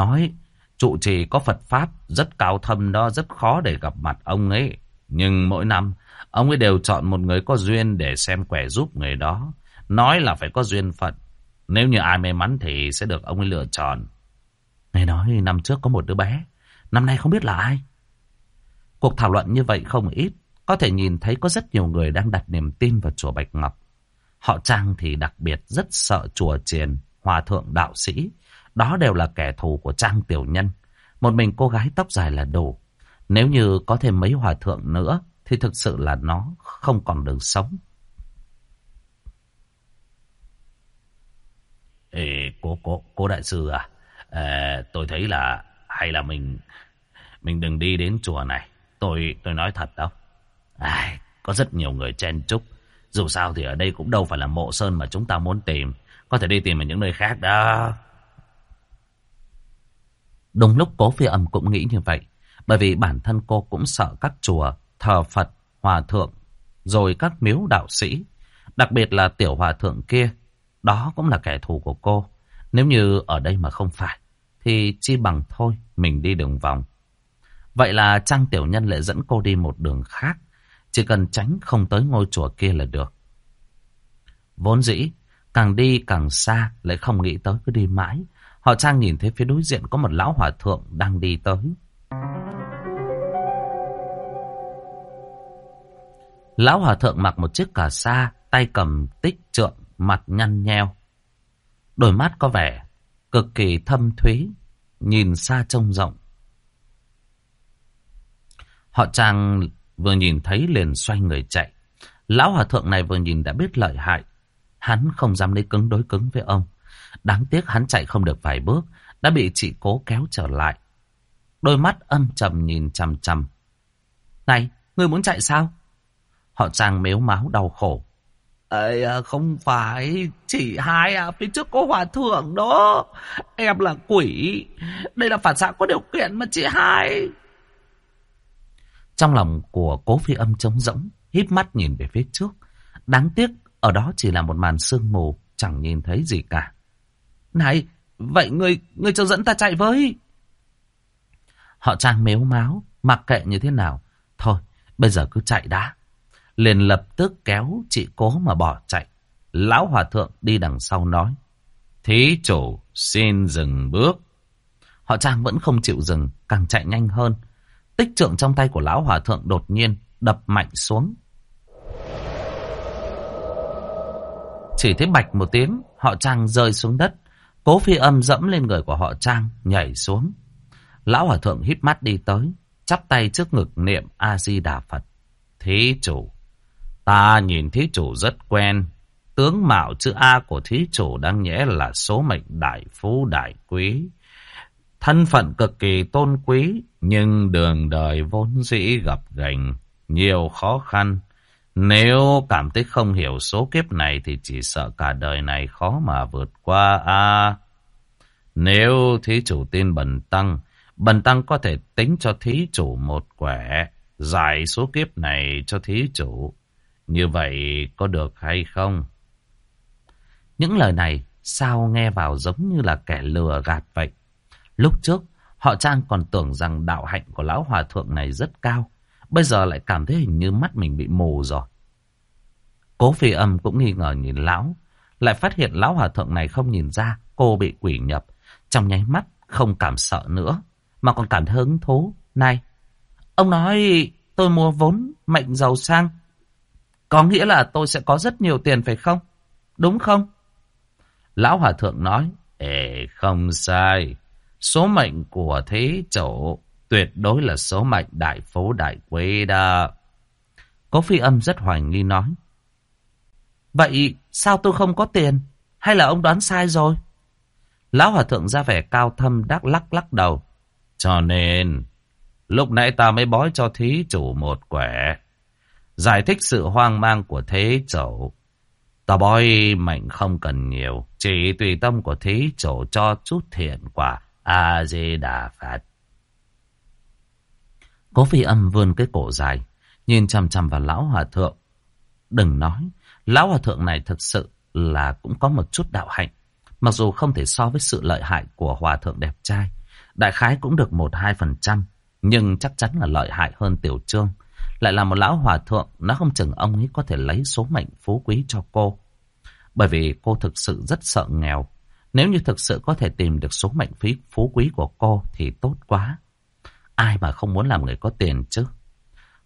Nói, trụ trì có Phật Pháp rất cao thâm đó, rất khó để gặp mặt ông ấy. Nhưng mỗi năm, ông ấy đều chọn một người có duyên để xem quẻ giúp người đó. Nói là phải có duyên phận. Nếu như ai may mắn thì sẽ được ông ấy lựa chọn. Nghe nói năm trước có một đứa bé, năm nay không biết là ai. Cuộc thảo luận như vậy không ít, có thể nhìn thấy có rất nhiều người đang đặt niềm tin vào chùa Bạch Ngọc. Họ Trang thì đặc biệt rất sợ chùa Triền, Hòa Thượng Đạo Sĩ. Đó đều là kẻ thù của Trang Tiểu Nhân. Một mình cô gái tóc dài là đủ. Nếu như có thêm mấy hòa thượng nữa, thì thực sự là nó không còn đường sống. Ê, cô, cô, cô đại sư à, à, tôi thấy là hay là mình mình đừng đi đến chùa này. Tôi tôi nói thật đâu. À, có rất nhiều người chen chúc. Dù sao thì ở đây cũng đâu phải là mộ sơn mà chúng ta muốn tìm. Có thể đi tìm ở những nơi khác đó. Đúng lúc cố phi âm cũng nghĩ như vậy. Bởi vì bản thân cô cũng sợ các chùa, thờ Phật, hòa thượng, rồi các miếu đạo sĩ. Đặc biệt là tiểu hòa thượng kia. đó cũng là kẻ thù của cô. Nếu như ở đây mà không phải, thì chi bằng thôi, mình đi đường vòng. Vậy là Trang Tiểu Nhân lại dẫn cô đi một đường khác. Chỉ cần tránh không tới ngôi chùa kia là được. Vốn dĩ, càng đi càng xa, lại không nghĩ tới cứ đi mãi. Họ Trang nhìn thấy phía đối diện có một lão hòa thượng đang đi tới. Lão hòa thượng mặc một chiếc cà sa, tay cầm tích trượng, mặt nhăn nheo. Đôi mắt có vẻ cực kỳ thâm thúy, nhìn xa trông rộng. Họ Trang vừa nhìn thấy liền xoay người chạy. Lão hòa thượng này vừa nhìn đã biết lợi hại. Hắn không dám lấy cứng đối cứng với ông. Đáng tiếc hắn chạy không được vài bước, đã bị chị cố kéo trở lại. Đôi mắt âm trầm nhìn chằm chằm. Này, ngươi muốn chạy sao? Họ Trang mếu máu đau khổ. Ê, à, không phải, chỉ hai à, phía trước có hòa thượng đó. Em là quỷ, đây là phản xạ có điều kiện mà chị hai. Trong lòng của cố phi âm trống rỗng, híp mắt nhìn về phía trước. Đáng tiếc, ở đó chỉ là một màn sương mù, chẳng nhìn thấy gì cả. Này, vậy ngươi, ngươi cho dẫn ta chạy với. Họ trang mếu máu, mặc kệ như thế nào. Thôi, bây giờ cứ chạy đã. Liền lập tức kéo chị cố mà bỏ chạy. Lão hòa thượng đi đằng sau nói. Thí chủ, xin dừng bước. Họ trang vẫn không chịu dừng, càng chạy nhanh hơn. Tích trượng trong tay của lão hòa thượng đột nhiên đập mạnh xuống. Chỉ thấy bạch một tiếng, họ trang rơi xuống đất. Cố phi âm dẫm lên người của họ trang, nhảy xuống. Lão hòa thượng hít mắt đi tới, chắp tay trước ngực niệm A-di-đà Phật. Thí chủ, ta nhìn thí chủ rất quen. Tướng mạo chữ A của thí chủ đáng nhẽ là số mệnh đại phú đại quý. Thân phận cực kỳ tôn quý, nhưng đường đời vốn dĩ gặp gành, nhiều khó khăn. Nếu cảm thấy không hiểu số kiếp này thì chỉ sợ cả đời này khó mà vượt qua a. nếu thí chủ tin bần tăng, bần tăng có thể tính cho thí chủ một quẻ, giải số kiếp này cho thí chủ. Như vậy có được hay không? Những lời này sao nghe vào giống như là kẻ lừa gạt vậy? Lúc trước, họ Trang còn tưởng rằng đạo hạnh của lão hòa thượng này rất cao. Bây giờ lại cảm thấy hình như mắt mình bị mù rồi. Cố phi âm cũng nghi ngờ nhìn lão. Lại phát hiện lão hòa thượng này không nhìn ra cô bị quỷ nhập. Trong nháy mắt không cảm sợ nữa. Mà còn cảm thấy hứng thú. Này, ông nói tôi mua vốn mệnh giàu sang. Có nghĩa là tôi sẽ có rất nhiều tiền phải không? Đúng không? Lão hòa thượng nói. Ê, không sai. Số mệnh của thế chủ tuyệt đối là số mệnh đại phố đại quý đó. Cố phi âm rất hoài nghi nói. Vậy sao tôi không có tiền? Hay là ông đoán sai rồi? Lão hòa thượng ra vẻ cao thâm đắc lắc lắc đầu. Cho nên, lúc nãy ta mới bói cho thí chủ một quẻ. Giải thích sự hoang mang của thế chủ. Ta bói mệnh không cần nhiều, chỉ tùy tâm của thí chủ cho chút thiện quả A-di-đà Phật. Cố phi âm vươn cái cổ dài, nhìn chằm chằm vào lão hòa thượng. Đừng nói, lão hòa thượng này thực sự là cũng có một chút đạo hạnh. Mặc dù không thể so với sự lợi hại của hòa thượng đẹp trai, đại khái cũng được một hai phần trăm, nhưng chắc chắn là lợi hại hơn tiểu trương. Lại là một lão hòa thượng, nó không chừng ông ấy có thể lấy số mệnh phú quý cho cô. Bởi vì cô thực sự rất sợ nghèo, nếu như thực sự có thể tìm được số mệnh phí phú quý của cô thì tốt quá. Ai mà không muốn làm người có tiền chứ?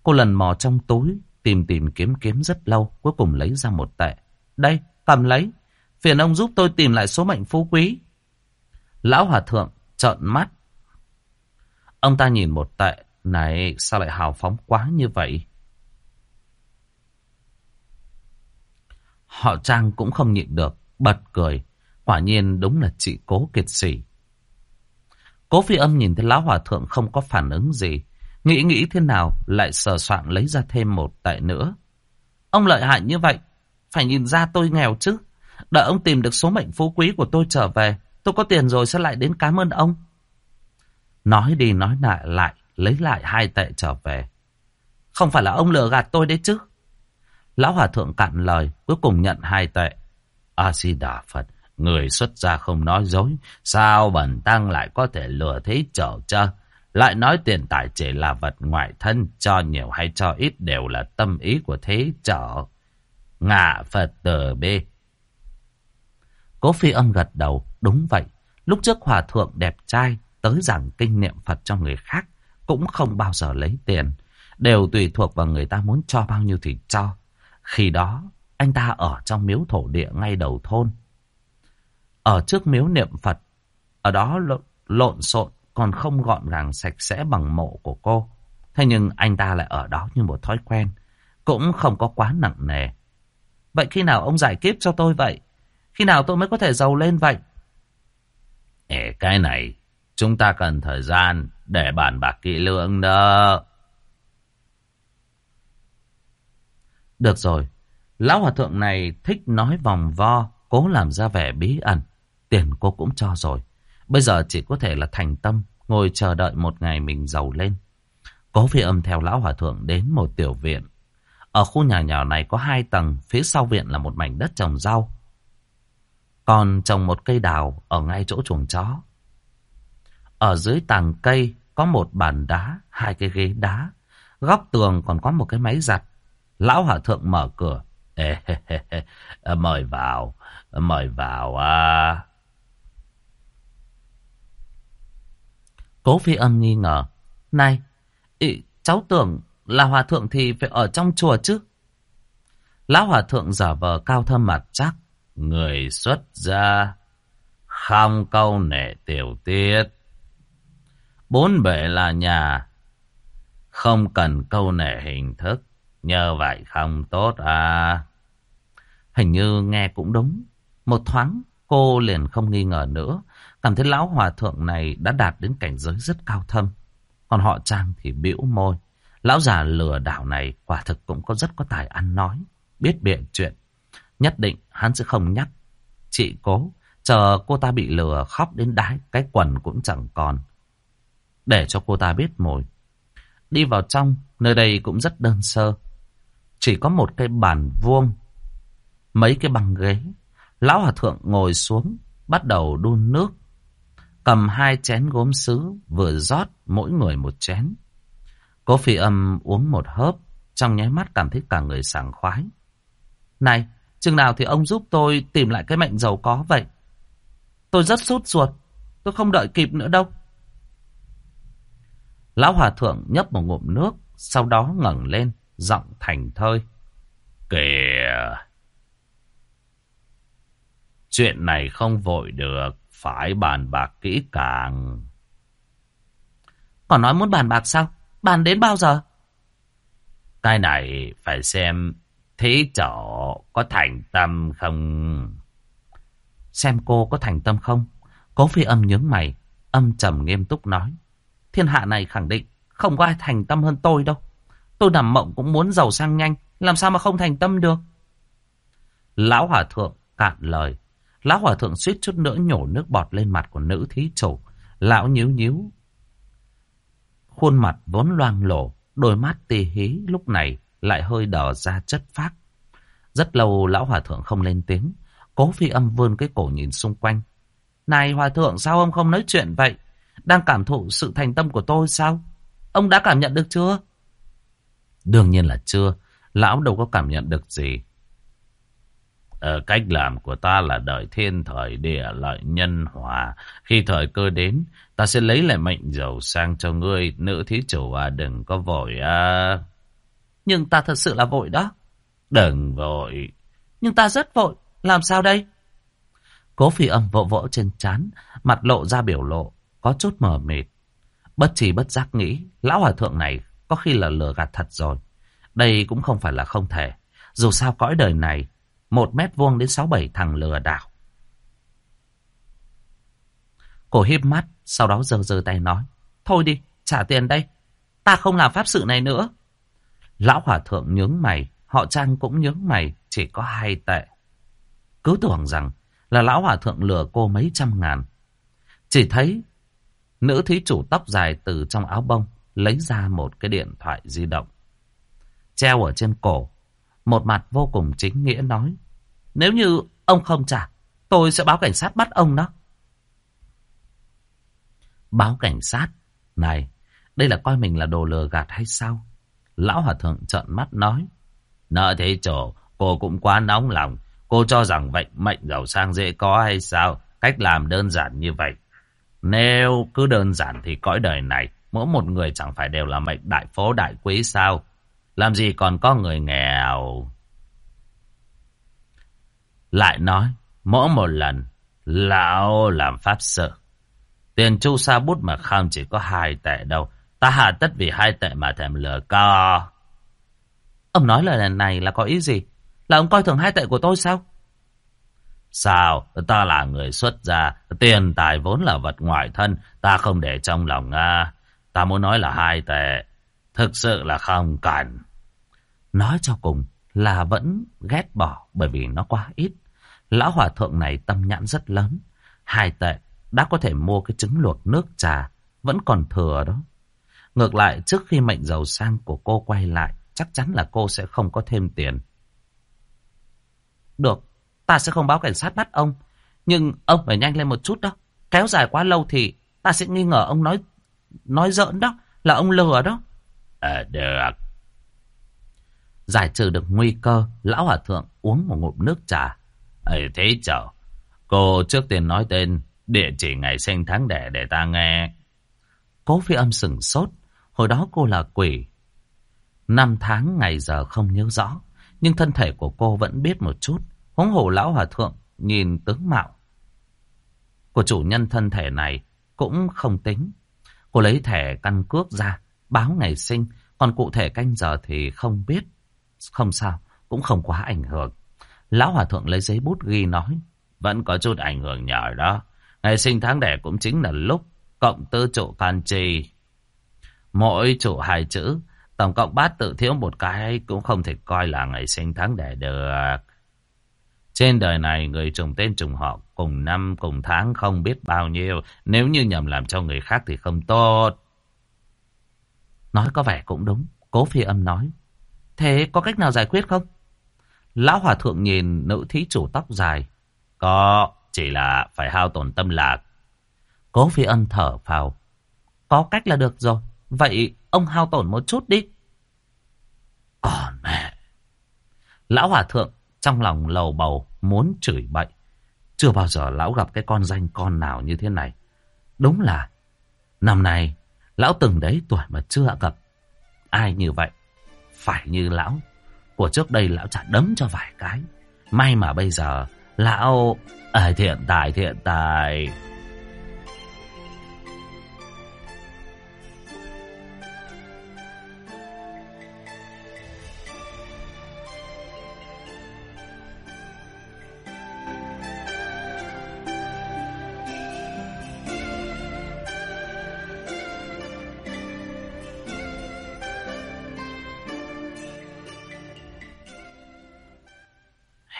Cô lần mò trong túi, tìm tìm kiếm kiếm rất lâu, cuối cùng lấy ra một tệ. Đây, cầm lấy. Phiền ông giúp tôi tìm lại số mệnh phú quý. Lão hòa thượng trợn mắt. Ông ta nhìn một tệ, này sao lại hào phóng quá như vậy? Họ Trang cũng không nhịn được, bật cười. Quả nhiên đúng là chị cố kiệt sĩ. Cố phi âm nhìn thấy lão hòa thượng không có phản ứng gì. Nghĩ nghĩ thế nào lại sờ soạn lấy ra thêm một tệ nữa. Ông lợi hại như vậy. Phải nhìn ra tôi nghèo chứ. Đợi ông tìm được số mệnh phú quý của tôi trở về. Tôi có tiền rồi sẽ lại đến cảm ơn ông. Nói đi nói lại lại. Lấy lại hai tệ trở về. Không phải là ông lừa gạt tôi đấy chứ. Lão hòa thượng cạn lời. Cuối cùng nhận hai tệ. A-di-đà Phật, người xuất gia không nói dối. Sao bần tăng lại có thể lừa thế trở cho? Lại nói tiền tài chỉ là vật ngoại thân, cho nhiều hay cho ít đều là tâm ý của thế trở. Ngạ Phật tờ bê. Cố phi âm gật đầu, đúng vậy. Lúc trước hòa thượng đẹp trai tới giảng kinh niệm Phật cho người khác cũng không bao giờ lấy tiền. Đều tùy thuộc vào người ta muốn cho bao nhiêu thì cho. Khi đó, anh ta ở trong miếu thổ địa ngay đầu thôn. Ở trước miếu niệm Phật, ở đó lộn xộn còn không gọn gàng sạch sẽ bằng mộ của cô. Thế nhưng anh ta lại ở đó như một thói quen, cũng không có quá nặng nề. Vậy khi nào ông giải kiếp cho tôi vậy? Khi nào tôi mới có thể giàu lên vậy? Ê, cái này, chúng ta cần thời gian để bàn bạc kỹ lưỡng đó. Được rồi, lão hòa thượng này thích nói vòng vo, cố làm ra vẻ bí ẩn. Tiền cô cũng cho rồi. Bây giờ chỉ có thể là thành tâm, ngồi chờ đợi một ngày mình giàu lên. Cố phi âm theo lão hòa thượng đến một tiểu viện. Ở khu nhà nhỏ này có hai tầng, phía sau viện là một mảnh đất trồng rau. Còn trồng một cây đào ở ngay chỗ chuồng chó. Ở dưới tàng cây có một bàn đá, hai cái ghế đá. Góc tường còn có một cái máy giặt. Lão hòa thượng mở cửa. Ê, hê, hê, hê. Mời vào, mời vào à. Cố phi âm nghi ngờ. Này, ý, cháu tưởng là hòa thượng thì phải ở trong chùa chứ. Lão hòa thượng giả vờ cao thâm mặt chắc. Người xuất gia, không câu nệ tiểu tiết. Bốn bể là nhà, không cần câu nệ hình thức. Nhờ vậy không tốt à. Hình như nghe cũng đúng. Một thoáng cô liền không nghi ngờ nữa. Cảm thấy lão hòa thượng này đã đạt đến cảnh giới rất cao thâm. Còn họ Trang thì bĩu môi. Lão già lừa đảo này quả thực cũng có rất có tài ăn nói. Biết biện chuyện. Nhất định hắn sẽ không nhắc. Chị cố. Chờ cô ta bị lừa khóc đến đái. Cái quần cũng chẳng còn. Để cho cô ta biết mồi. Đi vào trong. Nơi đây cũng rất đơn sơ. Chỉ có một cái bàn vuông. Mấy cái băng ghế. Lão hòa thượng ngồi xuống. Bắt đầu đun nước cầm hai chén gốm sứ, vừa rót mỗi người một chén. Cố phi âm uống một hớp, trong nháy mắt cảm thấy cả người sảng khoái. Này, chừng nào thì ông giúp tôi tìm lại cái mệnh giàu có vậy? Tôi rất sốt ruột, tôi không đợi kịp nữa đâu. Lão hòa thượng nhấp một ngụm nước, sau đó ngẩng lên, giọng thành thơi. Kìa! Chuyện này không vội được phải bàn bạc kỹ càng. Còn nói muốn bàn bạc sao? Bàn đến bao giờ? Cái này phải xem thế chỗ có thành tâm không? Xem cô có thành tâm không? Cố phi âm nhướng mày, âm trầm nghiêm túc nói. Thiên hạ này khẳng định không có ai thành tâm hơn tôi đâu. Tôi nằm mộng cũng muốn giàu sang nhanh, làm sao mà không thành tâm được? Lão hòa thượng cạn lời, Lão hòa thượng suýt chút nữa nhổ nước bọt lên mặt của nữ thí chủ. Lão nhíu nhíu. Khuôn mặt vốn loang lổ, đôi mắt tì hí lúc này lại hơi đỏ ra chất phác. Rất lâu lão hòa thượng không lên tiếng. Cố phi âm vươn cái cổ nhìn xung quanh. Này hòa thượng sao ông không nói chuyện vậy? Đang cảm thụ sự thành tâm của tôi sao? Ông đã cảm nhận được chưa? Đương nhiên là chưa. Lão đâu có cảm nhận được gì. Ờ, cách làm của ta là đợi thiên thời địa lợi nhân hòa. Khi thời cơ đến, ta sẽ lấy lại mệnh giàu sang cho ngươi, nữ thí chủ à, đừng có vội à. Nhưng ta thật sự là vội đó. Đừng vội. Nhưng ta rất vội, làm sao đây? Cố phi âm vỗ vỗ trên chán, mặt lộ ra biểu lộ, có chút mờ mịt. Bất trí bất giác nghĩ, lão hòa thượng này có khi là lừa gạt thật rồi. Đây cũng không phải là không thể. Dù sao cõi đời này, một mét vuông đến sáu bảy thằng lừa đảo. Cô híp mắt, sau đó giơ giơ tay nói. Thôi đi, trả tiền đây. Ta không làm pháp sự này nữa. Lão hòa thượng nhướng mày, họ trang cũng nhướng mày, chỉ có hai tệ. Cứ tưởng rằng là lão hòa thượng lừa cô mấy trăm ngàn. Chỉ thấy nữ thí chủ tóc dài từ trong áo bông lấy ra một cái điện thoại di động. Treo ở trên cổ, một mặt vô cùng chính nghĩa nói. Nếu như Ông không trả, tôi sẽ báo cảnh sát bắt ông đó. Báo cảnh sát? Này, đây là coi mình là đồ lừa gạt hay sao? Lão Hòa Thượng trợn mắt nói. Nợ thế chỗ, cô cũng quá nóng lòng. Cô cho rằng vậy mệnh giàu sang dễ có hay sao? Cách làm đơn giản như vậy. Nếu cứ đơn giản thì cõi đời này, mỗi một người chẳng phải đều là mệnh đại phố đại quý sao? Làm gì còn có người nghèo? Lại nói, mỗi một lần, lão làm pháp sự. Tiền chu sa bút mà không chỉ có hai tệ đâu. Ta hà tất vì hai tệ mà thèm lừa co. Ông nói lời này là có ý gì? Là ông coi thường hai tệ của tôi sao? Sao? Ta là người xuất gia. Tiền tài vốn là vật ngoại thân. Ta không để trong lòng. À. Ta muốn nói là hai tệ. Thực sự là không cần. Nói cho cùng là vẫn ghét bỏ bởi vì nó quá ít. Lão hòa thượng này tâm nhãn rất lớn. Hai tệ đã có thể mua cái trứng luộc nước trà. Vẫn còn thừa đó. Ngược lại, trước khi mệnh giàu sang của cô quay lại. Chắc chắn là cô sẽ không có thêm tiền. Được. Ta sẽ không báo cảnh sát bắt ông. Nhưng ông phải nhanh lên một chút đó. Kéo dài quá lâu thì ta sẽ nghi ngờ ông nói nói giỡn đó. Là ông lừa đó. À, được. Giải trừ được nguy cơ, lão hòa thượng uống một ngụm nước trà. Ê, thế chở. Cô trước tiên nói tên, địa chỉ ngày sinh tháng đẻ để ta nghe. Cố phi âm sừng sốt. Hồi đó cô là quỷ. Năm tháng ngày giờ không nhớ rõ. Nhưng thân thể của cô vẫn biết một chút. Huống hồ lão hòa thượng nhìn tướng mạo. Của chủ nhân thân thể này cũng không tính. Cô lấy thẻ căn cước ra, báo ngày sinh. Còn cụ thể canh giờ thì không biết. Không sao, cũng không quá ảnh hưởng. Lão Hòa Thượng lấy giấy bút ghi nói. Vẫn có chút ảnh hưởng nhỏ đó. Ngày sinh tháng đẻ cũng chính là lúc cộng tư trụ can trì. Mỗi trụ hai chữ, tổng cộng bát tự thiếu một cái cũng không thể coi là ngày sinh tháng đẻ được. Trên đời này người trùng tên trùng họ cùng năm cùng tháng không biết bao nhiêu. Nếu như nhầm làm cho người khác thì không tốt. Nói có vẻ cũng đúng. Cố phi âm nói. Thế có cách nào giải quyết không? Lão hòa thượng nhìn nữ thí chủ tóc dài. Có, chỉ là phải hao tổn tâm lạc. Cố phi âm thở phào. Có cách là được rồi. Vậy ông hao tổn một chút đi. Còn mẹ. Lão hòa thượng trong lòng lầu bầu muốn chửi bậy. Chưa bao giờ lão gặp cái con danh con nào như thế này. Đúng là năm nay lão từng đấy tuổi mà chưa gặp ai như vậy phải như lão. Của trước đây lão chả đấm cho vài cái. May mà bây giờ lão... À, thiện tài, thiện tài...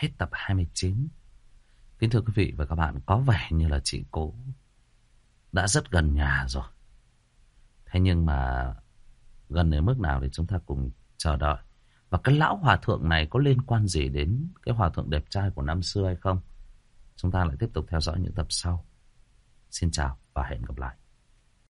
Hết tập 29. Kính thưa quý vị và các bạn, có vẻ như là chị cố đã rất gần nhà rồi. Thế nhưng mà gần đến mức nào thì chúng ta cùng chờ đợi. Và cái lão hòa thượng này có liên quan gì đến cái hòa thượng đẹp trai của năm xưa hay không? Chúng ta lại tiếp tục theo dõi những tập sau. Xin chào và hẹn gặp lại.